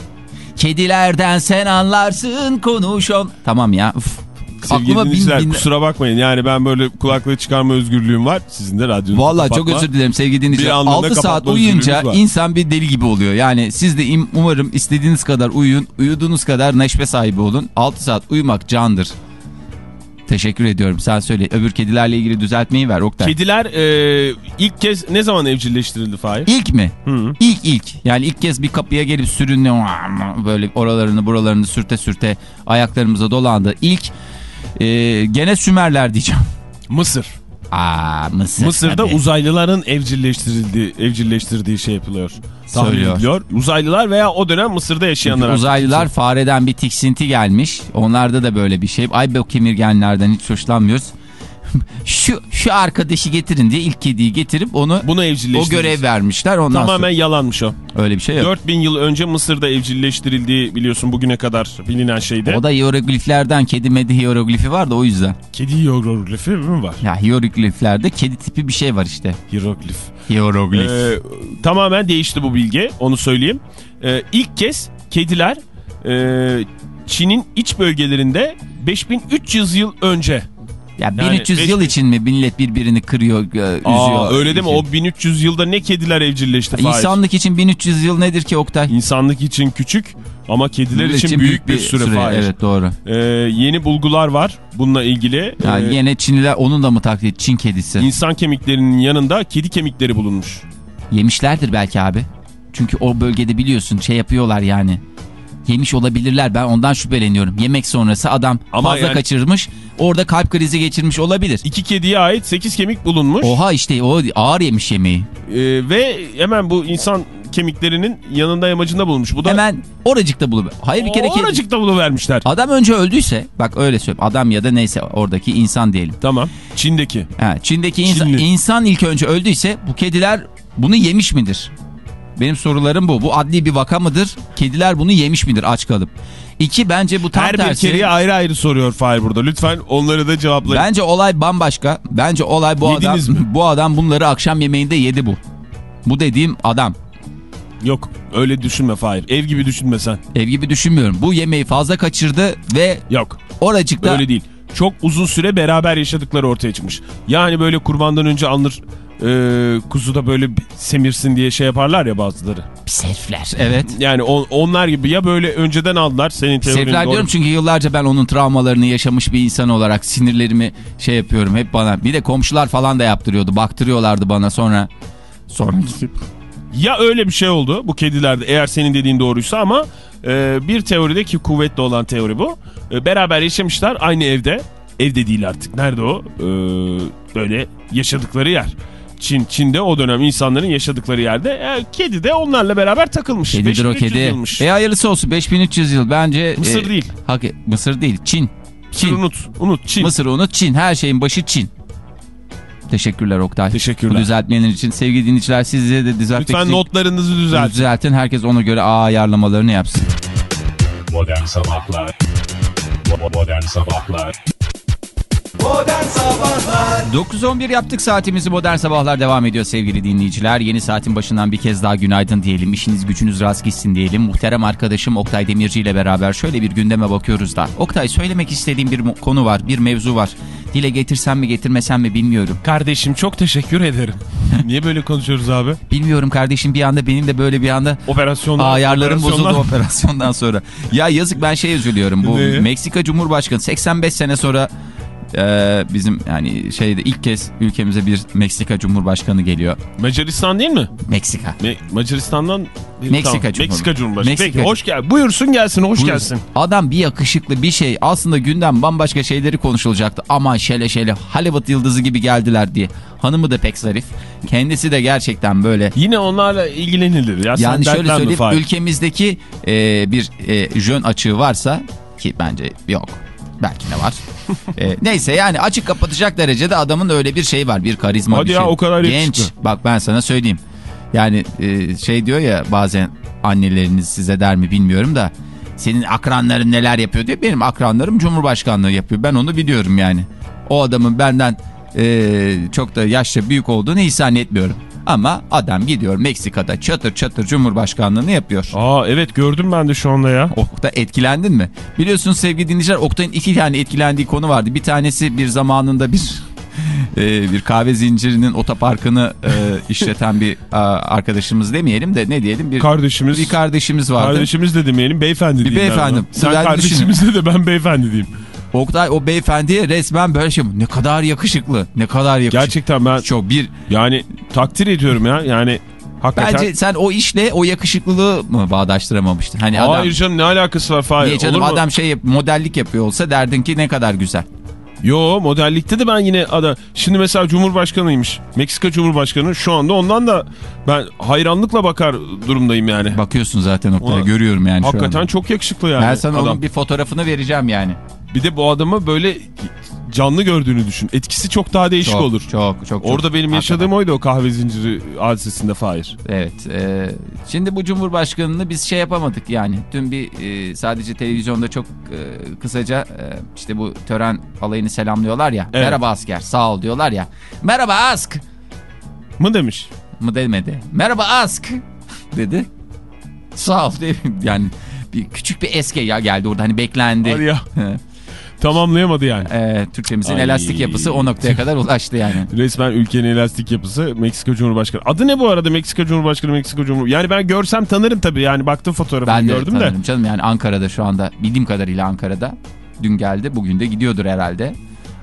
Kedilerden sen anlarsın konuş on. Tamam ya. Uf. Sevgili Aklıma bin dinleyiciler bin... kusura bakmayın. Yani ben böyle kulaklığı çıkarma özgürlüğüm var. Sizin de radyonuzu Vallahi çok özür dilerim sevgili dinleyiciler. Bir anlamda 6 saat uyuyunca insan bir deli gibi oluyor. Yani siz de im- umarım istediğiniz kadar uyuyun. Uyuduğunuz kadar neşve sahibi olun. 6 saat uyumak candır. Teşekkür ediyorum. Sen söyle. Öbür kedilerle ilgili düzeltmeyi ver Oktay. Kediler e, ilk kez ne zaman evcilleştirildi Fahir? İlk mi? Hı. İlk ilk. Yani ilk kez bir kapıya gelip sürünüyor. Böyle oralarını buralarını sürte sürte ayaklarımıza dolandı. İlk e, gene Sümerler diyeceğim. Mısır. Aa Mısır. Mısır'da tabii. uzaylıların evcilleştirildiği, evcilleştirdiği şey yapılıyor. Tahmin Söylüyor. ediliyor. Uzaylılar veya o dönem Mısır'da yaşayanlar. Çünkü uzaylılar fareden bir tiksinti gelmiş. Onlarda da böyle bir şey. Ay bu kemirgenlerden hiç hoşlanmıyoruz. Şu şu arkadaşı getirin diye ilk kediyi getirip onu Bunu o görev vermişler. Ondan Tamamen yalanmış o. sonra öyle bir şey yok. 4000 yıl önce Mısır'da evcilleştirildiği biliyorsun bugüne kadar bilinen şeyde. O da hierogliflerden kedi medi hieroglifi var da o yüzden. Kedi hieroglifi mi var? Ya hierogliflerde kedi tipi bir şey var işte. Hieroglif. Hieroglif. Ee, tamamen değişti bu bilgi onu söyleyeyim. Ee, ilk kez kediler e, Çin'in iç bölgelerinde 5300 yıl önce. Ya yani 1300 beş yıl için mi millet birbirini kırıyor, e, Aa, üzüyor? öyle deme o 1300 yılda ne kediler evcilleşti? İnsanlık için 1300 yıl nedir ki Oktay? İnsanlık için küçük ama kediler Millet için, büyük, bir süre, Fahir. Evet doğru. Ee, yeni bulgular var bununla ilgili. Yani Ee, yine Çinliler onun da mı taklit? Çin kedisi. İnsan kemiklerinin yanında kedi kemikleri bulunmuş. Yemişlerdir belki abi. Çünkü o bölgede biliyorsun şey yapıyorlar yani. Yemiş olabilirler ben ondan şüpheleniyorum. Yemek sonrası adam Ama fazla yani- kaçırmış. Orada kalp krizi geçirmiş olabilir. İki kediye ait 8 kemik bulunmuş. Oha işte o ağır yemiş yemeği. Ee, ve hemen bu insan kemiklerinin yanında yamacında bulunmuş. Bu da Hemen oracıkta bulup. Hayır bir kere kedi. oracıkta bunu vermişler. Adam önce öldüyse bak öyle söyleyeyim. Adam ya da neyse oradaki insan diyelim. Tamam. Çin'deki. Ha, Çin'deki insan, insan ilk önce öldüyse bu kediler bunu yemiş midir? Benim sorularım bu. Bu adli bir vaka mıdır? Kediler bunu yemiş midir aç kalıp? İki bence bu tam Her bir tersi. kediye ayrı ayrı soruyor Fahir burada. Lütfen onları da cevaplayın. Bence olay bambaşka. Bence olay bu Yediniz adam. mi? Bu adam bunları akşam yemeğinde yedi bu. Bu dediğim adam. Yok öyle düşünme Fahir. Ev gibi düşünme sen. Ev gibi düşünmüyorum. Bu yemeği fazla kaçırdı ve Yok oracıkta öyle değil. Çok uzun süre beraber yaşadıkları ortaya çıkmış. Yani böyle kurbandan önce alınır e, kuzu da böyle semirsin diye şey yaparlar ya bazıları. pis herifler. Evet. Yani on- onlar gibi ya böyle önceden aldılar senin teorin Sefler doğru. diyorum çünkü yıllarca ben onun travmalarını yaşamış bir insan olarak sinirlerimi şey yapıyorum hep bana. Bir de komşular falan da yaptırıyordu. Baktırıyorlardı bana sonra. Sonra Ya öyle bir şey oldu bu kedilerde eğer senin dediğin doğruysa ama e, bir teoride ki kuvvetli olan teori bu. E, beraber yaşamışlar aynı evde. Evde değil artık. Nerede o? E, böyle yaşadıkları yer. Çin, Çin'de o dönem insanların yaşadıkları yerde e, kedi de onlarla beraber takılmış. kedidir o 5300 kedi. yılmış. E hayırlısı olsun 5300 yıl bence. Mısır e, değil. Hak, Mısır değil Çin. Mısır Çin. unut. Unut Çin. Mısır unut Çin. Her şeyin başı Çin. Teşekkürler Oktay. Teşekkürler. Bu düzeltmeler için sevgili dinleyiciler sizlere de düzeltmek Lütfen için notlarınızı düzeltin. düzeltin. Herkes ona göre ağ ayarlamalarını yapsın. Modern Sabahlar Modern Sabahlar Modern Sabahlar 9.11 yaptık saatimizi modern sabahlar devam ediyor sevgili dinleyiciler. Yeni saatin başından bir kez daha günaydın diyelim. İşiniz gücünüz rast gitsin diyelim. Muhterem arkadaşım Oktay Demirci ile beraber şöyle bir gündeme bakıyoruz da. Oktay söylemek istediğim bir konu var, bir mevzu var. Dile getirsem mi getirmesem mi bilmiyorum. Kardeşim çok teşekkür ederim. Niye böyle konuşuyoruz abi? Bilmiyorum kardeşim bir anda benim de böyle bir anda Operasyonlar. ayarlarım operasyonlar. bozuldu operasyondan sonra. Ya yazık ben şey üzülüyorum. Bu Ne? Meksika Cumhurbaşkanı 85 sene sonra Ee, bizim yani şeyde ilk kez ülkemize bir Meksika Cumhurbaşkanı geliyor. Macaristan değil mi? Meksika. Me Macaristan'dan Meksika tamam. Cumhur- Meksika Cumhurbaşkanı. Meksika- Peki hoş gel. Buyursun gelsin hoş Buyurun. gelsin. Adam bir yakışıklı bir şey. Aslında gündem bambaşka şeyleri konuşulacaktı. Ama şele şele Hollywood yıldızı gibi geldiler diye. Hanımı da pek zarif. Kendisi de gerçekten böyle. Yine onlarla ilgilenilir. Ya Yani şöyle söyleyeyim ülkemizdeki e, bir e, jön açığı varsa ki bence yok. Belki de var. E, neyse yani açık kapatacak derecede adamın öyle bir şey var. Bir karizma Hadi bir ya, şey. o kadar Genç. yakışıklı. Bak ben sana söyleyeyim. Yani e, şey diyor ya bazen anneleriniz size der mi bilmiyorum da senin akranların neler yapıyor diyor. Benim akranlarım Cumhurbaşkanlığı yapıyor. Ben onu biliyorum yani. O adamın benden e, çok da yaşça büyük olduğunu ihsan etmiyorum. Ama adam gidiyor Meksika'da çatır çatır Cumhurbaşkanlığını yapıyor. Aa evet gördüm ben de şu anda ya. Oktay etkilendin mi? Biliyorsunuz sevgili dinleyiciler Oktay'ın iki tane etkilendiği konu vardı. Bir tanesi bir zamanında bir e, bir kahve zincirinin otoparkını e, işleten bir a, arkadaşımız demeyelim de ne diyelim bir, Kardeşimiz. bir kardeşimiz vardı. Kardeşimiz de demeyelim beyefendi diyeyim. beyefendi. ben ona. Sen kardeşimiz de de ben beyefendi diyeyim. Oktay o beyefendiye resmen böyle şey ne kadar yakışıklı ne kadar yakışıklı. Gerçekten ben Çok bir yani takdir ediyorum ya. Yani hakikaten. bence sen o işle o yakışıklılığı mı bağdaştıramamıştın? Hani adam Hayır canım ne alakası var Fahir? Niye canım Olur mu? adam şey modellik yapıyor olsa derdin ki ne kadar güzel. Yo modellikte de ben yine ada. Şimdi mesela Cumhurbaşkanıymış. Meksika Cumhurbaşkanı şu anda ondan da ben hayranlıkla bakar durumdayım yani. Bakıyorsun zaten Oktay'a Ona- görüyorum yani şu Hakikaten çok yakışıklı yani Ben sana adam. onun bir fotoğrafını vereceğim yani. Bir de bu adamı böyle canlı gördüğünü düşün. Etkisi çok daha değişik Çok, olur. Çok çok çok. Orada benim Hakikaten. yaşadığım oydu o kahve zinciri hadisesinde Fahir. Evet. e, şimdi bu Cumhurbaşkanı'nı biz şey yapamadık yani. Dün bir e, sadece televizyonda çok e, kısaca e, işte bu tören alayını selamlıyorlar ya. Evet. Merhaba asker sağ ol diyorlar ya. Merhaba ask Mı demiş? mı demedi. Merhaba ask dedi. Sağ ol? Yani bir küçük bir eske ya geldi orada hani beklendi. Hadi ya. Tamamlayamadı yani. E, Türkçemizin Ay. elastik yapısı o noktaya kadar ulaştı yani. Resmen ülkenin elastik yapısı Meksika Cumhurbaşkanı. Adı ne bu arada Meksika Cumhurbaşkanı Meksika Cumhurbaşkanı? Yani ben görsem tanırım tabii yani baktım fotoğrafını Ben de gördüm de. tanırım canım yani Ankara'da şu anda bildiğim kadarıyla Ankara'da. Dün geldi bugün de gidiyordur herhalde.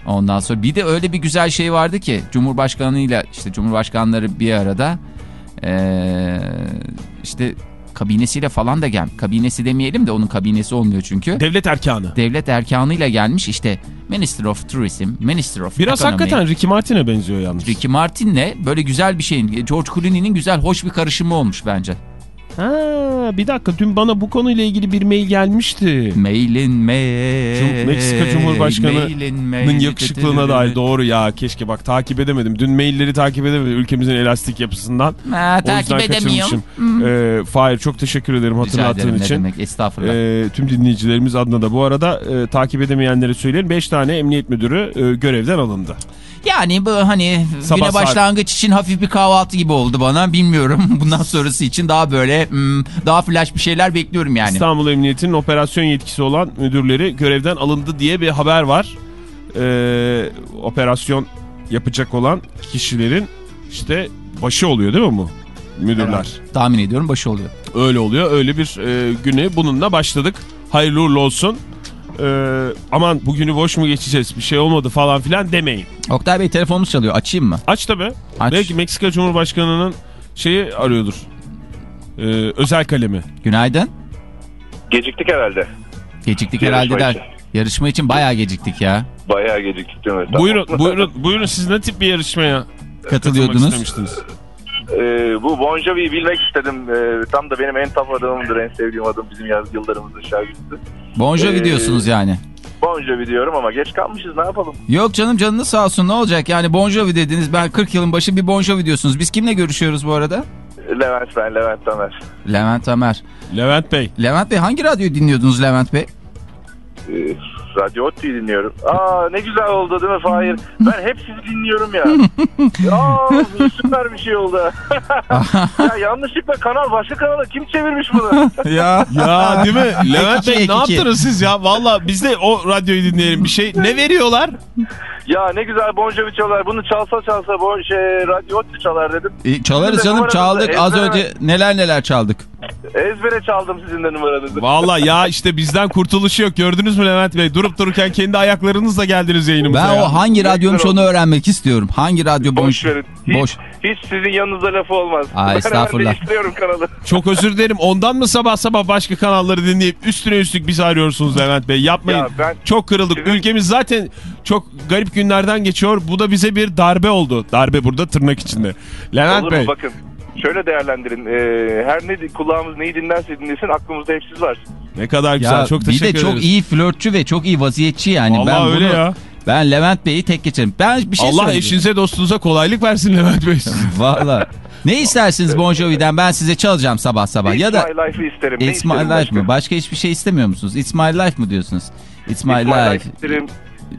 Ondan sonra bir de öyle bir güzel şey vardı ki Cumhurbaşkanıyla işte Cumhurbaşkanları bir arada ee, işte kabinesiyle falan da gel. Kabinesi demeyelim de onun kabinesi olmuyor çünkü. Devlet erkanı. Devlet erkanıyla gelmiş işte Minister of Tourism, Minister of Biraz Economy. hakikaten Ricky Martin'e benziyor yalnız. Ricky Martin'le böyle güzel bir şeyin George Clooney'nin güzel hoş bir karışımı olmuş bence. Ha, bir dakika dün bana bu konuyla ilgili bir mail gelmişti. Mailin mail. Cum- Meksika Cumhurbaşkanı'nın yakışıklığına dair doğru ya keşke bak takip edemedim. Dün mailleri takip edemedim ülkemizin elastik yapısından. Ha, O takip edemiyorum. kaçırmışım. Ee, Fahir çok teşekkür ederim Rica hatırlattığın ederim için. demek estağfurullah. Ee, tüm dinleyicilerimiz adına da bu arada e, takip edemeyenlere söyleyelim. 5 tane emniyet müdürü e, görevden alındı. yani bu hani Sabah güne saat- başlangıç için hafif bir kahvaltı gibi oldu bana bilmiyorum. Bundan sonrası için daha böyle hmm, daha flash bir şeyler bekliyorum yani. İstanbul Emniyeti'nin operasyon yetkisi olan müdürleri görevden alındı diye bir haber var. Ee, operasyon yapacak olan kişilerin işte başı oluyor değil mi bu? Müdürler. Tahmin ediyorum başı oluyor. Öyle oluyor. Öyle bir e, güne bununla başladık. Hayırlı uğurlu olsun. Ee, aman bugünü boş mu geçeceğiz bir şey olmadı falan filan demeyin. Oktay Bey telefonunuz çalıyor açayım mı? Aç tabi. Aç. Belki Meksika Cumhurbaşkanı'nın şeyi arıyordur. Ee, özel kalemi. Günaydın. Geciktik herhalde. Geciktik Yarışma herhalde der. için. Yarışma için bayağı geciktik ya. Bayağı geciktik değil mi? Buyurun, buyurun, buyurun siz ne tip bir yarışmaya Katılıyordunuz. Ee, bu Bon Jovi'yi bilmek istedim. Ee, tam da benim en taf adamımdır, en sevdiğim adım bizim yaz yıllarımızın şarkıcısı. Bon Jovi Ee, diyorsunuz yani. Bon Jovi diyorum ama geç kalmışız ne yapalım? Yok canım canınız sağ olsun ne olacak yani Bon Jovi dediniz ben 40 yılın başı bir Bon Jovi diyorsunuz. Biz kimle görüşüyoruz bu arada? Levent ben, Levent Tamer. Levent Ömer. Levent Bey. Levent Bey hangi radyoyu dinliyordunuz Levent Bey? Ee, Radyo Otti'yi dinliyorum. Aa ne güzel oldu değil mi Fahir? Ben hep sizi dinliyorum ya. Aa süper bir şey oldu. ya yanlışlıkla kanal başka kanala kim çevirmiş bunu? ya. Ya değil mi? Levent Bey ne yaptınız siz ya? Valla biz de o radyoyu dinleyelim bir şey. Ne veriyorlar? ya ne güzel Bon Jovi çalar. Bunu çalsa çalsa bon şey Radyo Otti çalar dedim. E, çalarız de canım çaldık az önce neler neler çaldık. Ezbere çaldım sizin de numaranızı. Valla ya işte bizden kurtuluşu yok. Gördünüz mü Levent Bey? Durup dururken kendi ayaklarınızla geldiniz yayınımıza. Ben ya. o hangi radyomuş onu öğrenmek istiyorum. Hangi radyo boş? Boş verin. Hiç, Boş. hiç sizin yanınızda lafı olmaz. Aa, ben estağfurullah. kanalı. Çok özür dilerim. Ondan mı sabah sabah başka kanalları dinleyip üstüne üstlük bizi arıyorsunuz Levent Bey? Yapmayın. Ya ben- Çok kırıldık. Sizin- Ülkemiz zaten çok garip günlerden geçiyor. Bu da bize bir darbe oldu. Darbe burada tırnak içinde. Levent Olur Bey. Bakın şöyle değerlendirin. Ee, her ne kulağımız neyi dinlerse dinlesin aklımızda hep siz var. Ne kadar güzel. Ya çok bir teşekkür de ederiz. çok iyi flörtçü ve çok iyi vaziyetçi yani. Vallahi ben öyle bunu, ya. Ben Levent Bey'i tek geçerim. Ben bir şey Allah söyleyeyim. eşinize dostunuza kolaylık versin Levent Bey. Valla. Ne istersiniz Bon Jovi'den ben size çalacağım sabah sabah. It's ya da my life'ı isterim. Ne It's my life başka? mı? Başka hiçbir şey istemiyor musunuz? It's my life mı diyorsunuz? It's my It's my life. life isterim.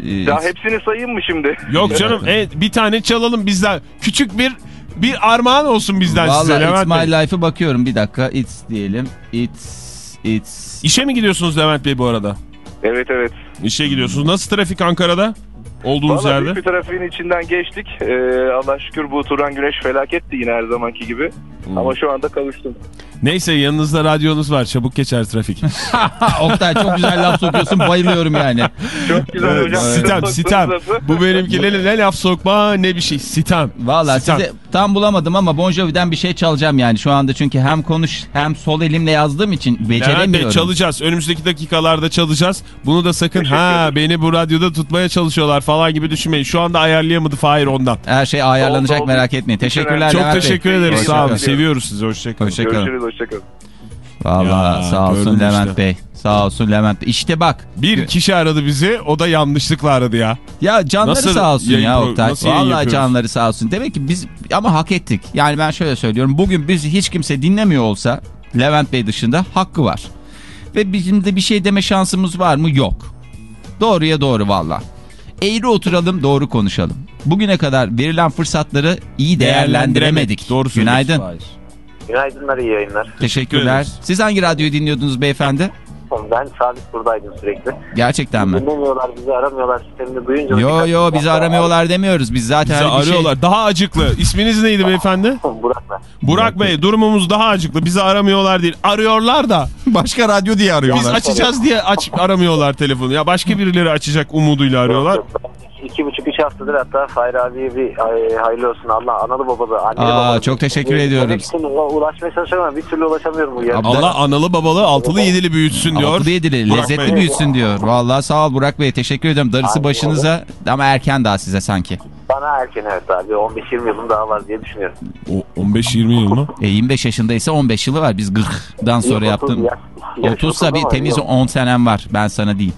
Ee, Ya hepsini sayayım mı şimdi? Yok canım evet, bir tane çalalım bizden. Küçük bir bir armağan olsun bizden size Valla It's Levent my Bey. life'ı bakıyorum bir dakika. It's diyelim. It's it's İşe mi gidiyorsunuz Levent Bey bu arada? Evet evet. İşe gidiyorsunuz. Nasıl trafik Ankara'da? Olduğunuz Valla yerde. büyük bir trafiğin içinden geçtik. Ee, Allah şükür bu Turan Güneş felaketti yine her zamanki gibi. Hmm. Ama şu anda kavuştum. Neyse yanınızda radyonuz var. Çabuk geçer trafik. Oktay çok güzel laf sokuyorsun bayılıyorum yani. Çok güzel hocam. sitem sitem. Bu benimkilerine ne laf sokma ne bir şey. Sitem. Valla size tam bulamadım ama Bon Jovi'den bir şey çalacağım yani şu anda çünkü hem konuş hem sol elimle yazdığım için beceremiyorum. çalacağız. Önümüzdeki dakikalarda çalacağız. Bunu da sakın ha beni bu radyoda tutmaya çalışıyorlar falan gibi düşünmeyin. Şu anda ayarlayamadı Fahir ondan. Her şey ayarlanacak Oldu, oldu. merak etmeyin. Teşekkürler Çok teşekkür ederiz. Sağ olun. Seviyoruz sizi. Hoşçakalın. Hoşça kalın. Görüşürüz hoşçakalın. Valla Ya, sağ olsun Levent işte. Bey. Sağ olsun Levent Bey. İşte bak. Bir kişi aradı bizi. O da yanlışlıkla aradı ya. Ya canları Nasıl sağ olsun ya Oktay. yapıyoruz? canları sağ olsun. Demek ki biz ama hak ettik. Yani ben şöyle söylüyorum. Bugün bizi hiç kimse dinlemiyor olsa Levent Bey dışında hakkı var. Ve bizim de bir şey deme şansımız var mı? Yok. Doğruya doğru valla. Eğri oturalım doğru konuşalım. Bugüne kadar verilen fırsatları iyi değerlendiremedik. Doğru. Günaydın. Günaydınlar, iyi yayınlar. Teşekkürler. Siz hangi radyoyu dinliyordunuz beyefendi? Ben sabit buradaydım sürekli. Gerçekten mi? Dinlemiyorlar, bizi aramıyorlar. Sistemini duyunca... Yo yo bizi aramıyorlar demiyoruz. Biz zaten Bizi şey- arıyorlar. Daha acıklı. İsminiz neydi beyefendi? Burak ben. Burak Bey durumumuz daha acıklı. Bizi aramıyorlar değil. Arıyorlar da. başka radyo diye arıyorlar. Biz açacağız diye aç aramıyorlar telefonu. Ya başka birileri açacak umuduyla arıyorlar. Yok, ben İki buçuk, üç haftadır hatta Fahir abiye bir ay, hayırlı olsun. Allah analı babalı, anneli Aa, babalı. çok teşekkür Bir- ediyorum. demek için ulaşmaya çalışıyorum ama bir türlü ulaşamıyorum bu yer. Abi- Allah analı babalı altılı yedili büyütsün diyor. Altılı yedili Burak lezzetli Bey. büyüsün diyor. Vallahi sağ ol Burak Bey teşekkür ederim. Darısı Aynen başınıza ama erken daha size sanki. Bana erken evet abi. 15-20 yılım daha var diye düşünüyorum. O 15-20 yıl mı? E 25 yaşındaysa 15 yılı var. Biz 40'dan sonra Yok, yaptım. 30 yaş- yaş 30'sa bir temiz yok. 10 senem var ben sana diyeyim.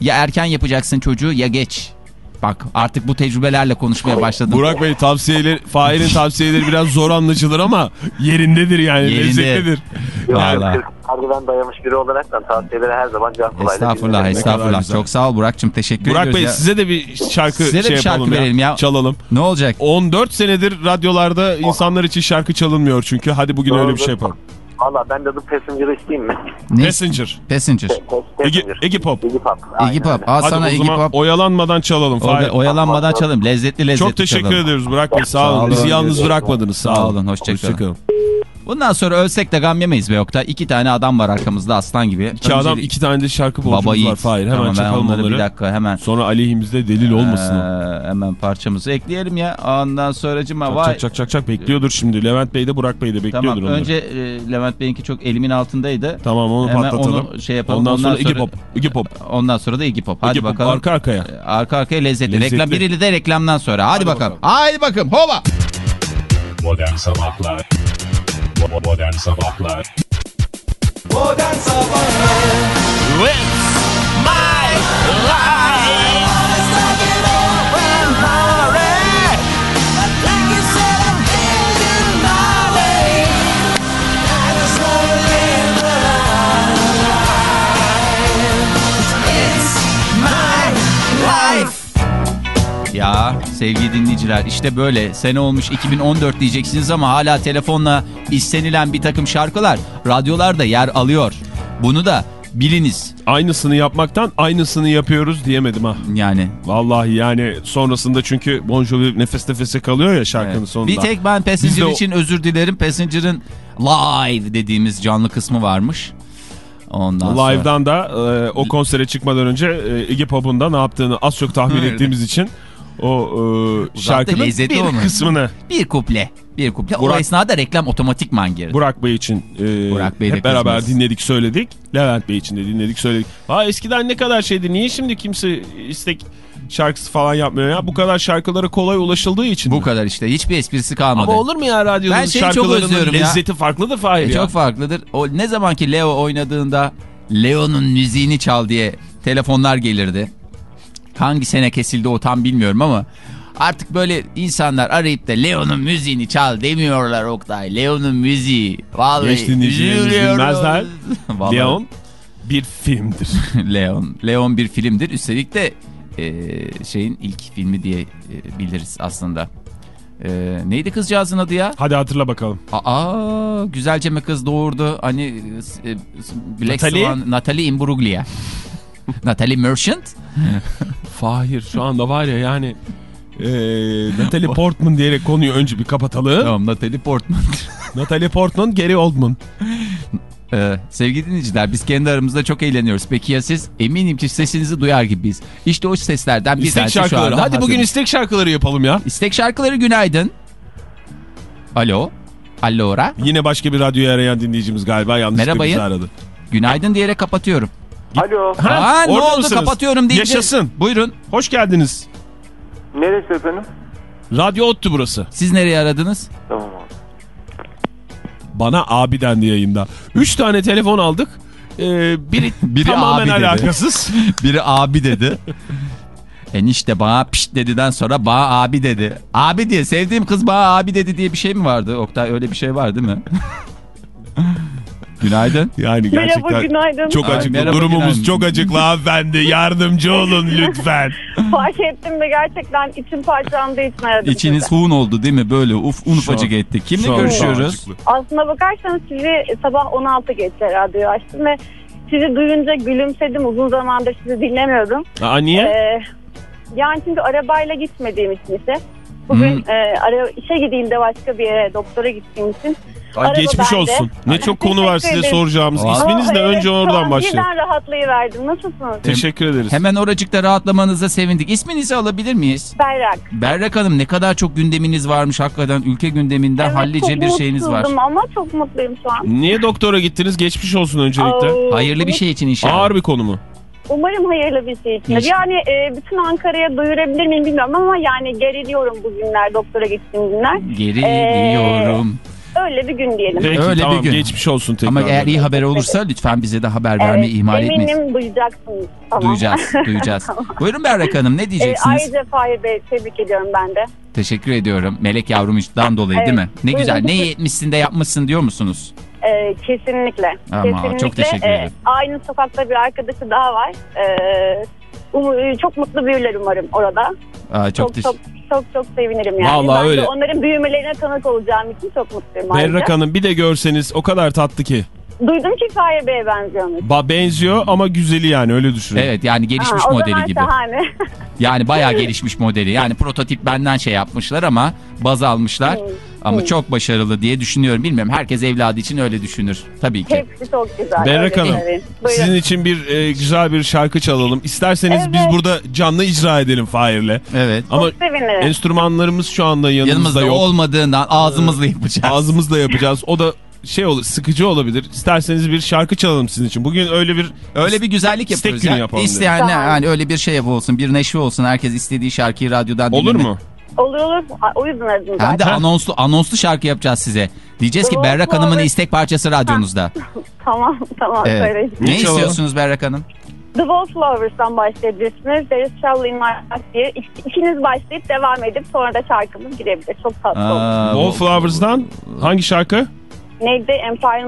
Ya erken yapacaksın çocuğu ya geç. Bak artık bu tecrübelerle konuşmaya başladım. Burak Bey tavsiyeleri, Fahir'in tavsiyeleri biraz zor anlaşılır ama yerindedir yani Yerinde. lezzetlidir. Kırk Merdiven dayamış biri olaraktan tavsiyeleri her zaman can kulağıyla Estağfurullah estağfurullah. Çok sağ ol Burak'cığım teşekkür Burak ediyoruz Bey ya. size de bir şarkı Size de şey bir şarkı yapalım verelim ya. Çalalım. Ne olacak? 14 senedir radyolarda insanlar için şarkı çalınmıyor çünkü. Hadi bugün öyle bir şey yapalım. Valla ben de The Passenger'ı isteyeyim mi? Ne? Passenger. Passenger. Iggy, Passenger. Iggy Pop. Iggy Pop. Iggy Pop. Hadi sana o zaman Pop. oyalanmadan çalalım. Fahir. oyalanmadan çalalım. Lezzetli lezzetli Çok teşekkür çalalım. ediyoruz Burak Bey. Sağ, Sağ olun. olun. Bizi yalnız bırakmadınız. Sağ, Sağ olun. olun, hoşça kalın. kalın. Bundan sonra ölsek de gam yemeyiz be Oktay. İki tane adam var arkamızda aslan gibi. İki adam Önce- iki tane de şarkı Baba borcumuz var. Fahir. Hemen Tamam, çakalım onları onları. bir dakika hemen. Sonra aleyhimizde delil olmasın. Ee, hemen parçamızı ekleyelim ya. Ondan sonracıma Çak, vay. çak çak çak çak bekliyordur şimdi. Levent Bey de Burak Bey de bekliyordur Tamam onları. önce e, Levent Bey'inki çok elimin altındaydı. Tamam onu Hemen patlatalım. onu şey yapalım. Ondan, Ondan sonra, Iggy sonra- Pop. Iggy Pop. Ondan sonra da Iggy Pop. Hadi Iggy Pop, bakalım. Arka arkaya. Arka arkaya lezzetli. Lezzetli. Reklam biriyle de reklamdan sonra. Hadi, Hadi bakalım. bakalım. Haydi bakalım. Hova. Modern Sabahlar Modern Sabahlar Modern Sabahlar Ya sevgili dinleyiciler işte böyle sene olmuş 2014 diyeceksiniz ama hala telefonla istenilen bir takım şarkılar radyolarda yer alıyor. Bunu da biliniz Aynısını yapmaktan aynısını yapıyoruz diyemedim ha. yani. Vallahi yani sonrasında çünkü Bon Jovi nefes nefese kalıyor ya şarkının Evet. sonunda. Bir tek ben Passenger o- için özür dilerim. Passenger'ın live dediğimiz canlı kısmı varmış. Ondan sonra... Live'dan da e, o konsere çıkmadan önce e, Ege Pop'un ne yaptığını az çok tahmin ettiğimiz için o e, şarkının lezzeti bir onu. kısmını Bir kuple. Bir kuple. O Burak- esnada reklam otomatikman girdi. Burak Bey için e, Burak Bey hep beraber kızmaz. dinledik söyledik. Levent Bey için de dinledik söyledik. Ha eskiden ne kadar şeydi niye şimdi kimse istek şarkısı falan yapmıyor ya? Bu kadar şarkılara kolay ulaşıldığı için. Bu mi? kadar işte. Hiçbir esprisi kalmadı. Ama olur mu ya radyonun şarkılarının özlüyorum ya. lezzeti farklıdır Fahir E, ya. çok farklıdır. O ne zamanki Leo oynadığında Leo'nun müziğini çal diye telefonlar gelirdi. Hangi sene kesildi o tam bilmiyorum ama artık böyle insanlar arayıp da Leo'nun müziğini çal demiyorlar Oktay. Leo'nun müziği. Vallahi Genç dinleyicilerimiz bilmezler. Leon bir filmdir. Leon. Leon bir filmdir. Üstelik de e, şeyin ilk filmi diye e, biliriz aslında. E, neydi kızcağızın adı ya? Hadi hatırla bakalım. Aa güzelce mi kız doğurdu? Hani e, Black Natalie? Swan, Natalie Imbruglia. Natalie Merchant. Fahir şu anda var ya yani e, Natalie Portman diyerek konuyu önce bir kapatalım. Tamam Natalie Portman. Natalie Portman, Gary Oldman. Ee, sevgili dinleyiciler biz kendi aramızda çok eğleniyoruz. Peki ya siz? Eminim ki sesinizi duyar gibiyiz. İşte o seslerden bir İstek tanesi şu şarkıları. anda Hadi bugün hazır. istek şarkıları yapalım ya. İstek şarkıları günaydın. Alo. Allora. Yine başka bir radyoyu arayan dinleyicimiz galiba yanlışlıkla bizi aradı. Günaydın diyerek kapatıyorum. Alo. Ha, Aa ne oldu mısınız? kapatıyorum deyince. Yaşasın. Buyurun. Hoş geldiniz. Neresi efendim? Radyo Ottu burası. Siz nereye aradınız? Tamam abi. Bana abi dendi yayında. Üç tane telefon aldık. Ee, biri, Biri tamamen abi dedi. alakasız. Biri abi dedi. Enişte bana pişt dediden sonra bana abi dedi. Abi diye sevdiğim kız bana abi dedi diye bir şey mi vardı? Oktay öyle bir şey var değil mi? Günaydın. Yani gerçekten Merhaba günaydın. çok Ay, acıklı. merhaba, Durumumuz günaydın. çok acıklı hanımefendi. Yardımcı olun lütfen. Fark ettim de gerçekten içim parçalandığı için aradım İçiniz sizi. hun oldu değil mi? Böyle uf un Şu ufacık an- etti. Kimle görüşüyoruz? Aslına bakarsanız sizi sabah 16 geçe radyoyu açtım ve sizi duyunca gülümsedim. Uzun zamandır sizi dinlemiyordum. Aa, niye? Ee, yani çünkü arabayla gitmediğim için işe. Bugün Hmm. e, ara, işe gideyim de başka bir yere doktora gittiğim için. Ay, geçmiş bende. olsun. Ne çok konu var size ederim. soracağımız. Aa. İsminiz ne? Önce oradan başlayalım. Birden rahatlayıverdim. Nasılsınız? Teşekkür ederiz. Hemen oracıkta rahatlamanıza sevindik. İsminizi alabilir miyiz? Berrak. Berrak Hanım ne kadar çok gündeminiz varmış hakikaten. Ülke gündeminden Evet, hallice bir şeyiniz var. Ama çok mutluyum şu an. Niye doktora gittiniz? Geçmiş olsun öncelikle. Oo, Hayırlı bir şey için inşallah. Ağır bir konu mu? Umarım hayırlı bir şey. İnşallah. Yani e, bütün Ankara'ya duyurabilir miyim bilmiyorum ama yani geriliyorum bu günler doktora gittiğim günler. Geriliyorum. Öyle bir gün diyelim. Peki Öyle bir tamam gün. geçmiş olsun tekrar. Ama eğer iyi haber olursa lütfen bize de haber vermeyi ihmal etmeyin. eminim duyacaksınız. Tamam. Duyacağız, duyacağız. Buyurun Berrak Hanım ne E, diyeceksiniz? ayrıca Fahir Bey tebrik ediyorum ben de. Teşekkür ediyorum. Melek yavrumuştan dolayı Evet. değil mi? Ne Buyurun. güzel. Ne iyi etmişsin de yapmışsın diyor musunuz? E, kesinlikle. Ama kesinlikle. çok teşekkür E, ederim. aynı sokakta bir arkadaşı daha var. E, um- çok mutlu büyürler umarım orada. Aa, çok Çok çok çok çok sevinirim yani. Vallahi ben öyle. onların büyümelerine tanık olacağım için çok mutluyum. Berrak Hanım bir de görseniz o kadar tatlı ki. Duydum ki Fahir Bey'e benziyormuş. Ba benziyor ama güzeli yani öyle düşünün. Evet yani gelişmiş Ha, modeli gibi. şahane. Yani bayağı gelişmiş modeli. Yani prototip benden şey yapmışlar ama baz almışlar. Ama çok başarılı diye düşünüyorum. Bilmiyorum herkes evladı için öyle düşünür. Tabii ki. Hepsi çok güzel. Berrak Hanım sizin için bir e, güzel bir şarkı çalalım. İsterseniz Evet. biz burada canlı icra edelim Fahir'le. Evet. Ama Çok sevinirim. enstrümanlarımız şu anda yanımızda, Yanımızda yok. olmadığından ağzımızla yapacağız. Ağzımızla yapacağız. O da şey olur sıkıcı olabilir. İsterseniz bir şarkı çalalım sizin için. Bugün öyle bir Öyle bir güzellik yapıyoruz günü ya. yapalım İsteyen yani öyle bir şey yap olsun. Bir neşve olsun. Herkes istediği şarkıyı radyodan olur dinleme- mu? Olur olur. O yüzden aradım Hem de zaten. anonslu anonslu şarkı yapacağız size. Diyeceğiz ki Olur, Berrak Hanım'ın olur. istek parçası radyonuzda. Tamam tamam Evet. Ne istiyorsunuz Berrak Hanım? The Wallflowers'tan başlayabilirsiniz. There is Trouble in My Heart diye. İk- İkiniz başlayıp devam edip sonra da şarkımız girebilir. Çok tatlı olur. Aa, Wallflowers'dan hangi şarkı? Neydi? Empire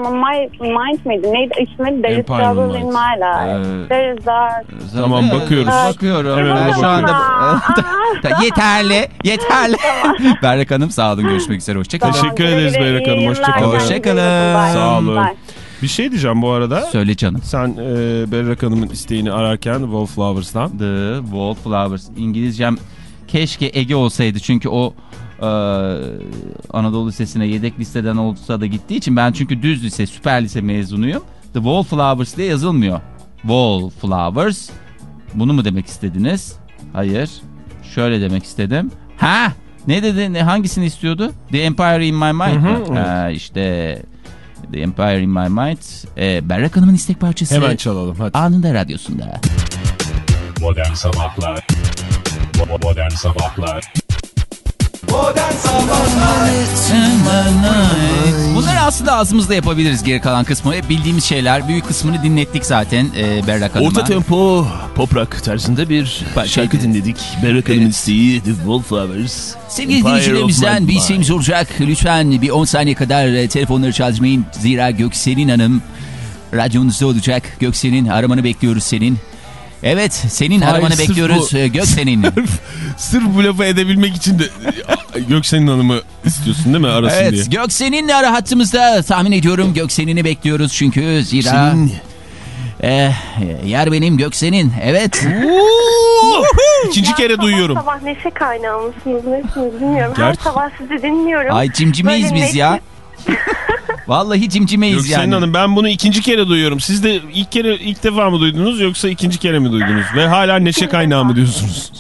Mind miydi? Neydi ismi? There is Empire in Trouble in My Life. Ee, There is Dark. Tamam, bakıyoruz. Bakıyorum. Hemen Ben şu anda yeterli, yeterli. Berrak Hanım sağ olun görüşmek üzere hoşçakalın. Teşekkür Tamam, ederiz güle güle, Berrak Hanım, iyi hoşça kalın. yıllar. Hoşça kalın. Bye. Sağ olun. Bye. Bir şey diyeceğim bu arada. Söyle canım. Sen e, Berrak Hanım'ın isteğini ararken Wallflowers'tan. The Wallflowers. İngilizcem keşke Ege olsaydı çünkü o Ee, Anadolu Lisesi'ne yedek listeden olsa da gittiği için ben çünkü düz lise, süper lise mezunuyum. The Wallflowers diye yazılmıyor. Wallflowers. Bunu mu demek istediniz? Hayır. Şöyle demek istedim. Ha! Ne dedi? Ne, hangisini istiyordu? The Empire in My Mind mı? Ha, işte The Empire in My Mind. Ee, Berrak Hanım'ın istek parçası. Hemen çalalım hadi. Anında radyosunda. Modern Sabahlar Modern Sabahlar Bunları aslında ağzımızda yapabiliriz geri kalan kısmı. Hep bildiğimiz şeyler. Büyük kısmını dinlettik zaten e, Berrak Hanım'a. Orta tempo pop rock tarzında bir şarkı dinledik. Berrak Hanım'ın isteği The Wallflowers. Sevgili Empire dinleyicilerimizden bir isteğimiz olacak. Lütfen bir 10 saniye kadar e, telefonları çalmayın. Zira Gökselin Hanım radyonuzda olacak. Göksel'in aramanı bekliyoruz senin. Evet senin Hayır, aramanı sırf bekliyoruz bu- e, Göksel'in. Sırf bu lafı edebilmek için de Göksel'in Hanım'ı istiyorsun değil mi arasın diye. evet Göksel'in ara hattımızda tahmin ediyorum Göksel'ini bekliyoruz çünkü zira Senin e, yer benim Göksel'in. Evet. İkinci kere duyuyorum. Sabah sabah neşe kaynağı mısınız nesiniz bilmiyorum. Her Gerçi- sabah sizi dinliyorum. Ay cimcimeyiz Böyle biz ya. Vallahi cimcimeyiz Göksel'in yani. Hanım ben bunu ikinci kere duyuyorum. Siz de ilk kere ilk defa mı duydunuz yoksa ikinci kere mi duydunuz? Ve hala neşe kaynağı mı diyorsunuz?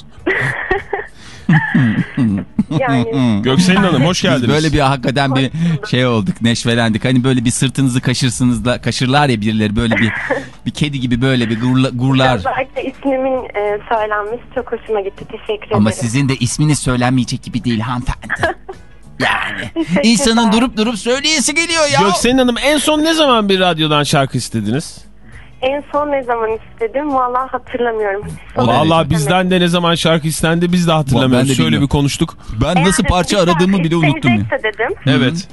Yani Gökselin Hanım hoş Biz geldiniz. böyle bir hakikaten bir şey olduk, neşvelendik. Hani böyle bir sırtınızı kaşırsınız da kaşırlar ya birileri böyle bir bir kedi gibi böyle bir gurla, gurlar. özellikle ismimin e, söylenmesi çok hoşuma gitti. Teşekkür ederim. Ama sizin de isminiz söylenmeyecek gibi değil hanımefendi. Yani insanın durup durup söyleyesi geliyor ya. Gökselin Hanım en son ne zaman bir radyodan şarkı istediniz? En son ne zaman istedim? Vallahi hatırlamıyorum. Vallahi bizden de ne zaman şarkı istendi biz de hatırlamıyoruz. Ben de Şöyle bir konuştuk. Ben En nasıl parça aradığımı bile unuttum ya. dedim. Evet.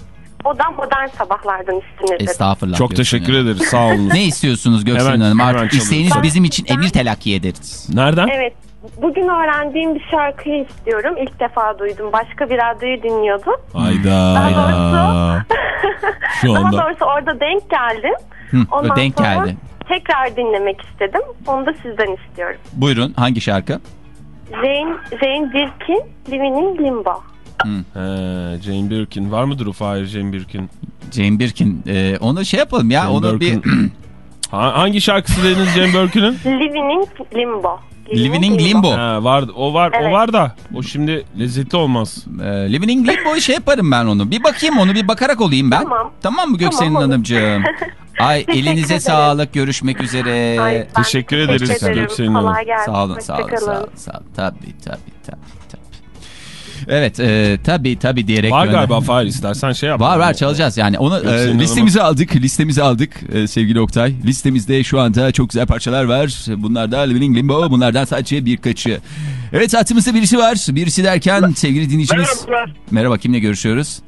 O da modern sabahlardan istenir dedim. Estağfurullah. Çok teşekkür Hanım. ederiz. Sağ olun. Ne istiyorsunuz Gökselin Hanım? Artık isteğiniz bizim için emir telakki ederiz. Nereden? Evet. Bugün öğrendiğim bir şarkıyı istiyorum. İlk defa duydum. Başka bir radyoyu dinliyordum. Hayda. Daha doğrusu, Şu daha anda. doğrusu orada denk geldim. Hı, Ondan denk sonra geldi. tekrar dinlemek istedim. Onu da sizden istiyorum. Buyurun hangi şarkı? Jane, Jane Birkin, Living in Limbo. He, Jane Birkin. Var mıdır o Fahir Jane Birkin? Jane Birkin. Ee, onu şey yapalım ya. Jane onu bir Birkin. Ha, hangi şarkısı dediniz Jane Birkin'in? Living in Limbo. Living in Limbo. Ha, var, o var, o Evet. var da o şimdi lezzetli olmaz. Ee, Living in Limbo'yu şey yaparım ben onu. Bir bakayım onu bir bakarak olayım ben. Tamam. Tamam mı Gökselin Tamam. Hanımcığım? Ay elinize ederim. sağlık. Görüşmek üzere. Ay, Teşekkür ederiz. Gökselin Hanım. Kolay gelsin. Sağ olun, sağ olun, sağ olun, sağ olun. Tabii, tabii, tabii. Evet, e, tabii, tabii diyerek. Var galiba Fahir istersen şey yap. Var var çalacağız yani. Onu e, listemizi aldık, listemizi aldık e, sevgili Oktay. Listemizde şu anda çok güzel parçalar var. Bunlar da Living in Limbo, bunlardan sadece birkaçı. Evet hattımızda birisi var. Birisi derken sevgili dinleyicimiz. Merhabalar. Merhaba kimle görüşüyoruz?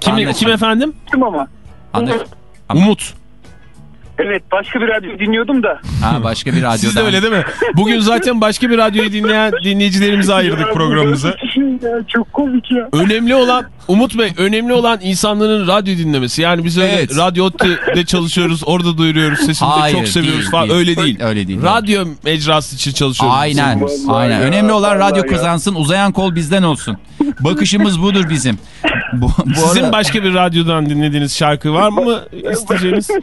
Kim, Anlaşıldı. kim efendim? Kim ama? Anlaş- Umut. Evet başka bir radyo dinliyordum da. Ha, başka bir radyodan. Siz de öyle değil mi? Bugün zaten başka bir radyoyu dinleyen dinleyicilerimize ayırdık programımızı. Çok komik ya. Önemli olan Umut Bey, önemli olan insanların radyo dinlemesi. Yani biz öyle Evet. radyo ODTÜ'de çalışıyoruz, orada duyuruyoruz, sesimizi Hayır, çok seviyoruz değil, falan. değil. Öyle değil. Öyle değil. Radyo mecrası için çalışıyoruz. Aynen. Vallahi aynen. ya, Önemli olan radyo ya. kazansın, uzayan kol bizden olsun. Bakışımız budur bizim. Bu, bu Sizin arada- başka bir radyodan dinlediğiniz şarkı var mı isteyeceğiniz?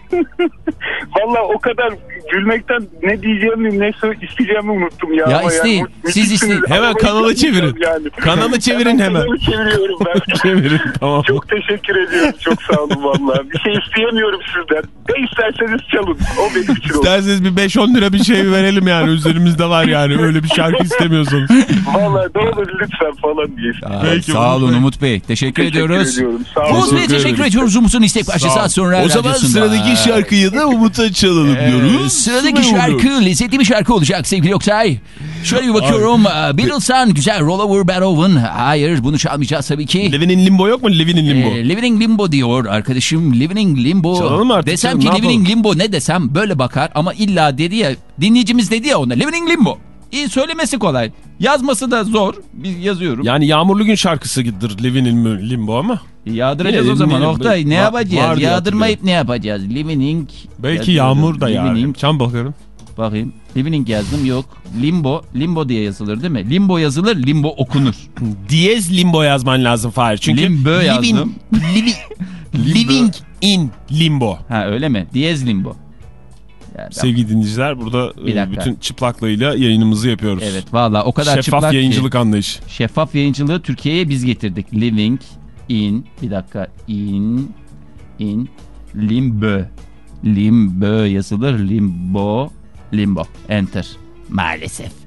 Valla o kadar gülmekten ne diyeceğimi ne isteyeceğimi unuttum ya. Ya isteyin, yani siz isteyin. Hemen kanalı çevirin. Yani. Kanalı çevirin hemen. Kanalı çeviriyorum ben. Çevirin tamam. Çok teşekkür ediyorum. Çok sağ olun valla. Bir şey isteyemiyorum sizden. Ne isterseniz çalın. O benim için olur. İsterseniz bir 5-10 lira bir şey verelim yani üzerimizde var yani öyle bir şarkı istemiyorsanız. Valla ne olur lütfen falan diye. Aa, Peki, sağ olun. Umut Bey. Teşekkür, ediyoruz. ediyorum. Sağ olun. Umut Bey Teşekkür teşekkür ediyoruz. Umut'un istek parçası az sonra o zaman sıradaki şarkıyı da Umut'a çalalım Ee, diyoruz. Sıradaki şarkı lezzetli bir şarkı olacak sevgili Oktay. Şöyle bir bakıyorum. Ee, Beatles'tan güzel Roll Over Beethoven. Hayır bunu çalmayacağız tabii ki. Living in Limbo yok mu? Living in Limbo. Ee, Living in Limbo diyor arkadaşım. Living in Limbo. Çalalım artık Desem canım, ki ne Living in yapalım? Limbo ne desem böyle bakar ama illa dedi ya dinleyicimiz dedi ya ona Living in Limbo. İyi söylemesi kolay. Yazması da zor. Bir yazıyorum. Yani Yağmurlu Gün şarkısıdır Living in Limbo ama. Yağdıracağız o zaman. Oktay. Ne yapacağız? Yağdırmayıp ne yapacağız? Living Belki. Yağmur da Living yani. in- Çam bakalım. Bakayım. Evening yazdım yok. Limbo. Limbo diye yazılır değil mi? Limbo yazılır, limbo okunur. Diyez limbo yazman lazım Fahir. Çünkü Limbo living, yazdım. living, living in limbo. Ha öyle mi? Diyez limbo. Ya ben- Sevgili dinleyiciler burada e, bütün çıplaklığıyla yayınımızı yapıyoruz. Evet valla o kadar Şeffaf çıplak ki. yayıncılık anlayışı. Şeffaf yayıncılığı Türkiye'ye biz getirdik. Living in bir dakika. İn in. Limbo limbo yazılır. Limbo. Limbo. Enter. Maalesef.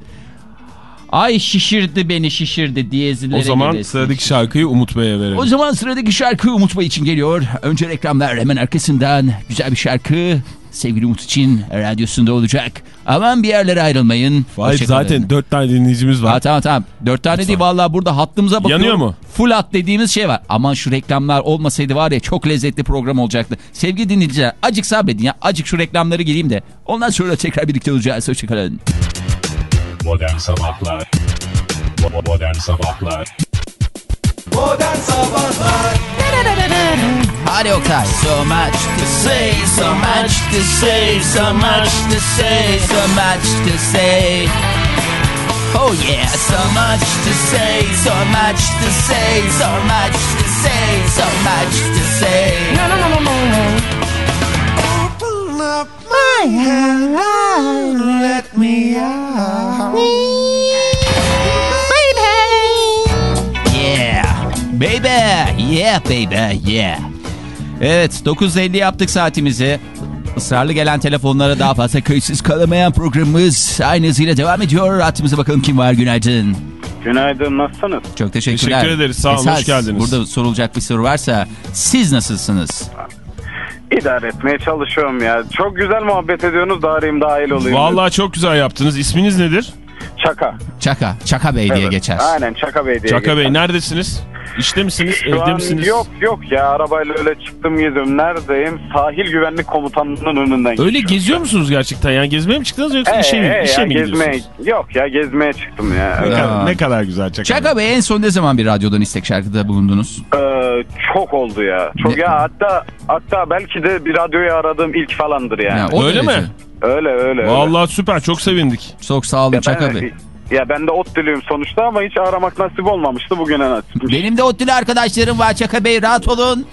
Ay şişirdi beni şişirdi diyezilere O zaman sıradaki şarkıyı Umut Bey'e verelim. O zaman sıradaki şarkı Umut Bey için geliyor. Önce reklamlar hemen arkasından güzel bir şarkı sevgili Umut için radyosunda olacak. Aman bir yerlere ayrılmayın. Hoşçakalın. zaten dört tane dinleyicimiz var. Ha, tamam tamam. Dört tane değil vallahi burada hattımıza bakıyorum. Yanıyor mu? Full hat dediğimiz şey var. Aman şu reklamlar olmasaydı var ya çok lezzetli program olacaktı. Sevgili dinleyiciler acık sabredin ya. Acık şu reklamları gireyim de. Ondan sonra tekrar birlikte olacağız. Hoşçakalın. Modern Sabahlar Modern Sabahlar Modern Sabahlar Hadi Oktay. So much to say, so much to say, so much to say, so much to say. Oh yeah, so much to say, so much to say, so much to say, so much to say. No, no, no, no, no, no. Open up my hand Let me out Yeah. Baby. Yeah baby. Yeah. Evet 9.50 yaptık saatimizi. Israrlı gelen telefonlara daha fazla kayıtsız kalamayan programımız aynı hızıyla devam ediyor. Hattımıza bakalım kim var günaydın. Günaydın nasılsınız? Çok teşekkürler. Teşekkür ederiz, sağ olun, Esas hoş geldiniz. Burada sorulacak bir soru varsa siz nasılsınız? İdare etmeye çalışıyorum ya. Çok güzel muhabbet ediyorsunuz da arayayım dahil olayım. Vallahi çok güzel yaptınız. İsminiz nedir? Çaka. Çaka. Çaka Bey diye Evet. geçer. Aynen Çaka Bey diye Çaka Bey neredesiniz? İşte misiniz? Şu Evde an misiniz? yok yok ya arabayla öyle çıktım geziyorum. Neredeyim? Sahil güvenlik komutanlığının önünden Öyle geçiyorum. geziyor musunuz gerçekten? Yani gezmeye mi çıktınız yoksa Ee, işe mi, ee, işe ya, mi gezmeye, gidiyorsunuz? Yok ya gezmeye çıktım ya. Ne Ya. kadar, ne kadar güzel Çaka, Çaka Bey en son ne zaman bir radyodan istek şarkıda bulundunuz? Ee, çok oldu ya. Çok Ne- ya hatta hatta belki de bir radyoyu aradığım ilk falandır yani. Ya, o Öyle derece. mi? Öyle öyle. öyle. Vallahi süper çok sevindik. Çok sağ olun Ya Çaka ben, Bey. Ya ben de ot diliyim sonuçta ama hiç aramak nasip olmamıştı. Bugüne nasipmiş. Benim de ODTÜ'lü arkadaşlarım var Çaka Bey rahat olun.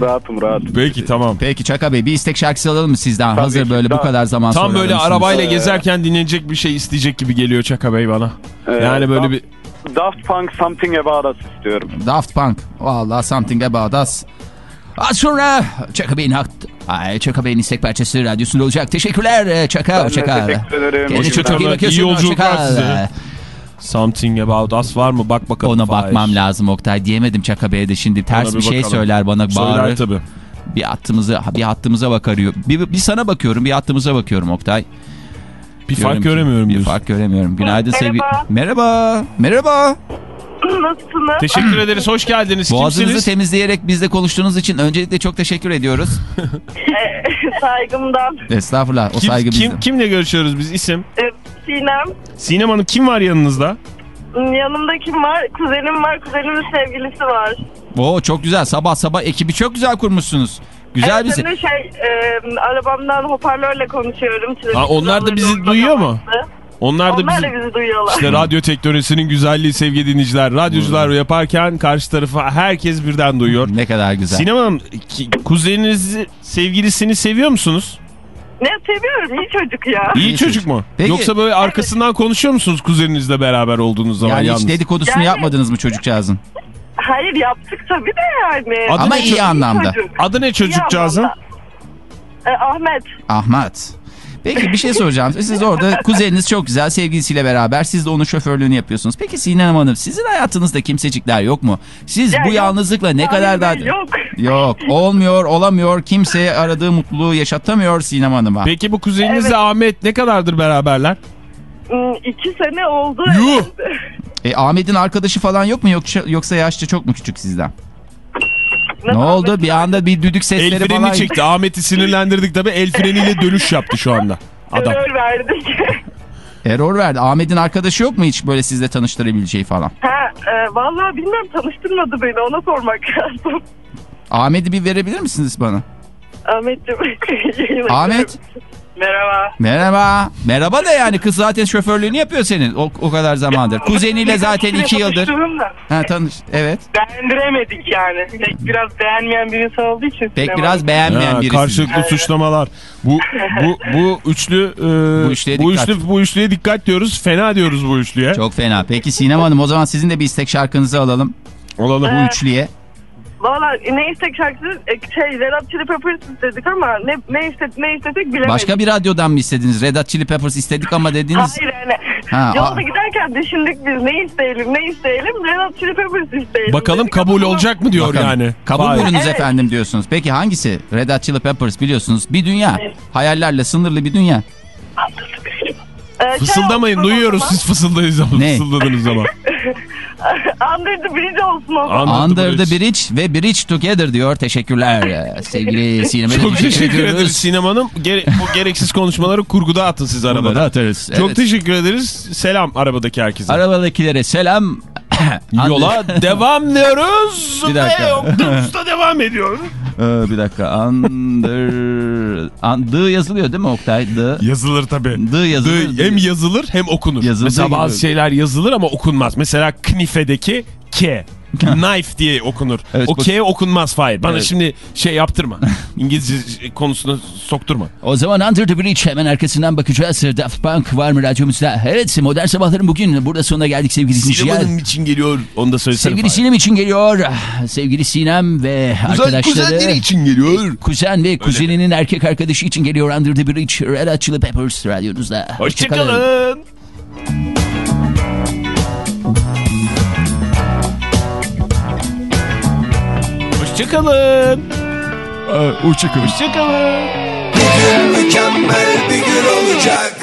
rahatım rahatım. Peki tamam. Peki Çaka Bey bir istek şarkısı alalım mı sizden? Tabii Hazır ki, böyle bu daha- kadar zaman sonra. Tam böyle arabayla Ee, gezerken dinlenecek bir şey isteyecek gibi geliyor Çaka Bey bana. Ee, yani böyle Daft- bir Daft Punk Something About Us istiyorum. Daft Punk. Vallahi something about us. Az sonra Çaka Bey'in hak... Ay, Çaka Bey'in istek parçası radyosunda olacak. Teşekkürler e, Çaka. Ben kal. teşekkür ederim. Çok iyi bakıyorsun. İyi yolculuklar size. Something About Us var mı? Bak bakalım. Ona Fahir. bakmam lazım Oktay. Diyemedim Çaka Bey'e de şimdi. Ters Ona bir, bir şey bakalım. söyler bana Söyler bağırır. tabii. Bir hattımıza, bir hattımıza bakarıyor. Bir, bir sana bakıyorum, bir hattımıza bakıyorum Oktay. Bir Diyorum fark ki, göremiyorum Bir diyorsun. fark göremiyorum. Günaydın sevgi. Merhaba. Merhaba. Merhaba. Nasılsınız? Teşekkür ederiz. Hoş geldiniz. Boğazınızı Kimsiniz? temizleyerek bizle konuştuğunuz için öncelikle çok teşekkür ediyoruz. Saygımdan. Estağfurullah. O Kim, saygı kim, kimle görüşüyoruz biz? İsim. Ee, Sinem. Sinem Hanım kim var yanınızda? Yanımda kim var? Kuzenim var. Kuzenimin sevgilisi var. Oo çok güzel. Sabah sabah ekibi çok güzel kurmuşsunuz. Güzel evet, ben de şey e, arabamdan hoparlörle konuşuyorum. Ha, onlar da bizi duyuyor mu? Onlar da Onlar bizi... da bizi duyuyorlar. İşte radyo teknolojisinin güzelliği sevgili dinleyiciler. Radyocular yaparken karşı tarafa herkes birden duyuyor. Ne kadar güzel. Sinem Hanım kuzeninizi sevgilisini seviyor musunuz? Ne seviyorum iyi çocuk ya. İyi İyi çocuk çocuk. mu? Peki- Yoksa böyle arkasından konuşuyor musunuz kuzeninizle beraber olduğunuz zaman yani yalnız? hiç dedikodusunu Yani- yapmadınız mı çocukcağızın? Hayır yaptık tabii de yani. Adı Ama iyi anlamda. Çocuk. Adı ne çocukcağızın? E, Ahmet. Ahmet. Peki bir şey soracağım. Siz orada kuzeniniz çok güzel sevgilisiyle beraber siz de onun şoförlüğünü yapıyorsunuz. Peki Sinem Hanım sizin hayatınızda kimsecikler yok mu? Siz Ya bu yok. yalnızlıkla ne Hayır, kadar daha... Yok. Yok olmuyor olamıyor kimseye aradığı mutluluğu yaşatamıyor Sinem Hanım'a. Peki bu kuzeninizle Evet. Ahmet ne kadardır beraberler? Hmm, İki sene oldu. Yuh! E, Ahmet'in arkadaşı falan yok mu yoksa, yoksa yaşça çok mu küçük sizden? Ne Ahmet- oldu bir anda bir düdük El sesleri frenini falan. çekti. Ahmet'i sinirlendirdik tabii. El freniyle dönüş yaptı şu anda. Adam. Error verdik. Error verdi. Ahmet'in arkadaşı yok mu hiç böyle sizle tanıştırabileceği falan? ha, e, vallahi bilmiyorum tanıştırmadı beni ona sormak lazım. Ahmet'i bir verebilir misiniz bana? Ahmetciğim. yayına Ahmet? Merhaba. Merhaba. Merhaba da yani kız zaten şoförlüğünü yapıyor senin o, o kadar zamandır. Kuzeniyle zaten iki yıldır. Da Ha tanış. Evet. Beğendiremedik yani. Pek biraz beğenmeyen birisi olduğu için. Pek sinema- biraz beğenmeyen Ha, birisi. karşılıklı suçlamalar. Bu bu bu üçlü e, Bu üçlüye bu dikkat. üçlü bu üçlüye dikkat diyoruz. Fena diyoruz bu üçlüye. Çok fena. Peki Sinem Hanım o zaman sizin de bir istek şarkınızı alalım. Olalım. Bu üçlüye. Valla ne istek şarkısı e, şey Red Hot Chili Peppers istedik ama ne, ne, istedik, ne istedik bilemedik. Başka bir radyodan mı istediniz? Red Hot Chili Peppers istedik ama dediniz. Hayır yani. Ha, Yolda giderken düşündük biz ne isteyelim ne isteyelim Red Hot Chili Peppers isteyelim. Bakalım dedik kabul ama- olacak mı diyor Bakalım. yani. Kabul Vay. buyurunuz Evet. efendim diyorsunuz. Peki hangisi? Red Hot Chili Peppers biliyorsunuz. Bir dünya. Hayallerle sınırlı bir dünya. Ee, şey Fısıldamayın olsun o duyuyoruz zaman. siz fısıldadığınız zaman. Ne? Fısıldadığınız zaman. Under the Bridge olsun o zaman. Under Under the Bridge. Bridge ve Bridge Together diyor. Teşekkürler. Sevgili Sinem'e Çok teşekkür ederiz ediyoruz. Sinem Hanım. Gere- bu gereksiz konuşmaları kurguda atın siz arabada. atarız. Çok Evet. teşekkür ederiz. Selam arabadaki herkese. Arabadakilere selam. Yola devam diyoruz. Bir dakika. Ve devam ediyor. Ee, bir dakika. Under... An, D yazılıyor değil mi Oktay? D. Yazılır tabii. D yazılıyor. D hem yazılır hem okunur. Yazıldığı Mesela gibi. bazı şeyler yazılır ama okunmaz. Mesela knife'deki K. Knife diye okunur. Evet, o K okunmaz Fahir. Bana Evet. şimdi şey yaptırma. İngilizce konusuna sokturma. O zaman Under the Bridge hemen arkasından bakacağız. Daft Punk var mı radyomuzda? Evet modern sabahların bugün burada sonuna geldik sevgili dinleyiciler. Sinema'nın için geliyor. Onu da söylesene Sevgili Fahir. Sinem için geliyor. Sevgili Sinem ve arkadaşları. kuzenleri için geliyor. Kuzen ve kuzeninin erkek arkadaşı için geliyor Under the Bridge. Red Hot Chili Peppers radyonuzda. Hoşçakalın. Hoşçakalın. Hoşçakalın. Hoşçakalın. Mükemmel bir gün olacak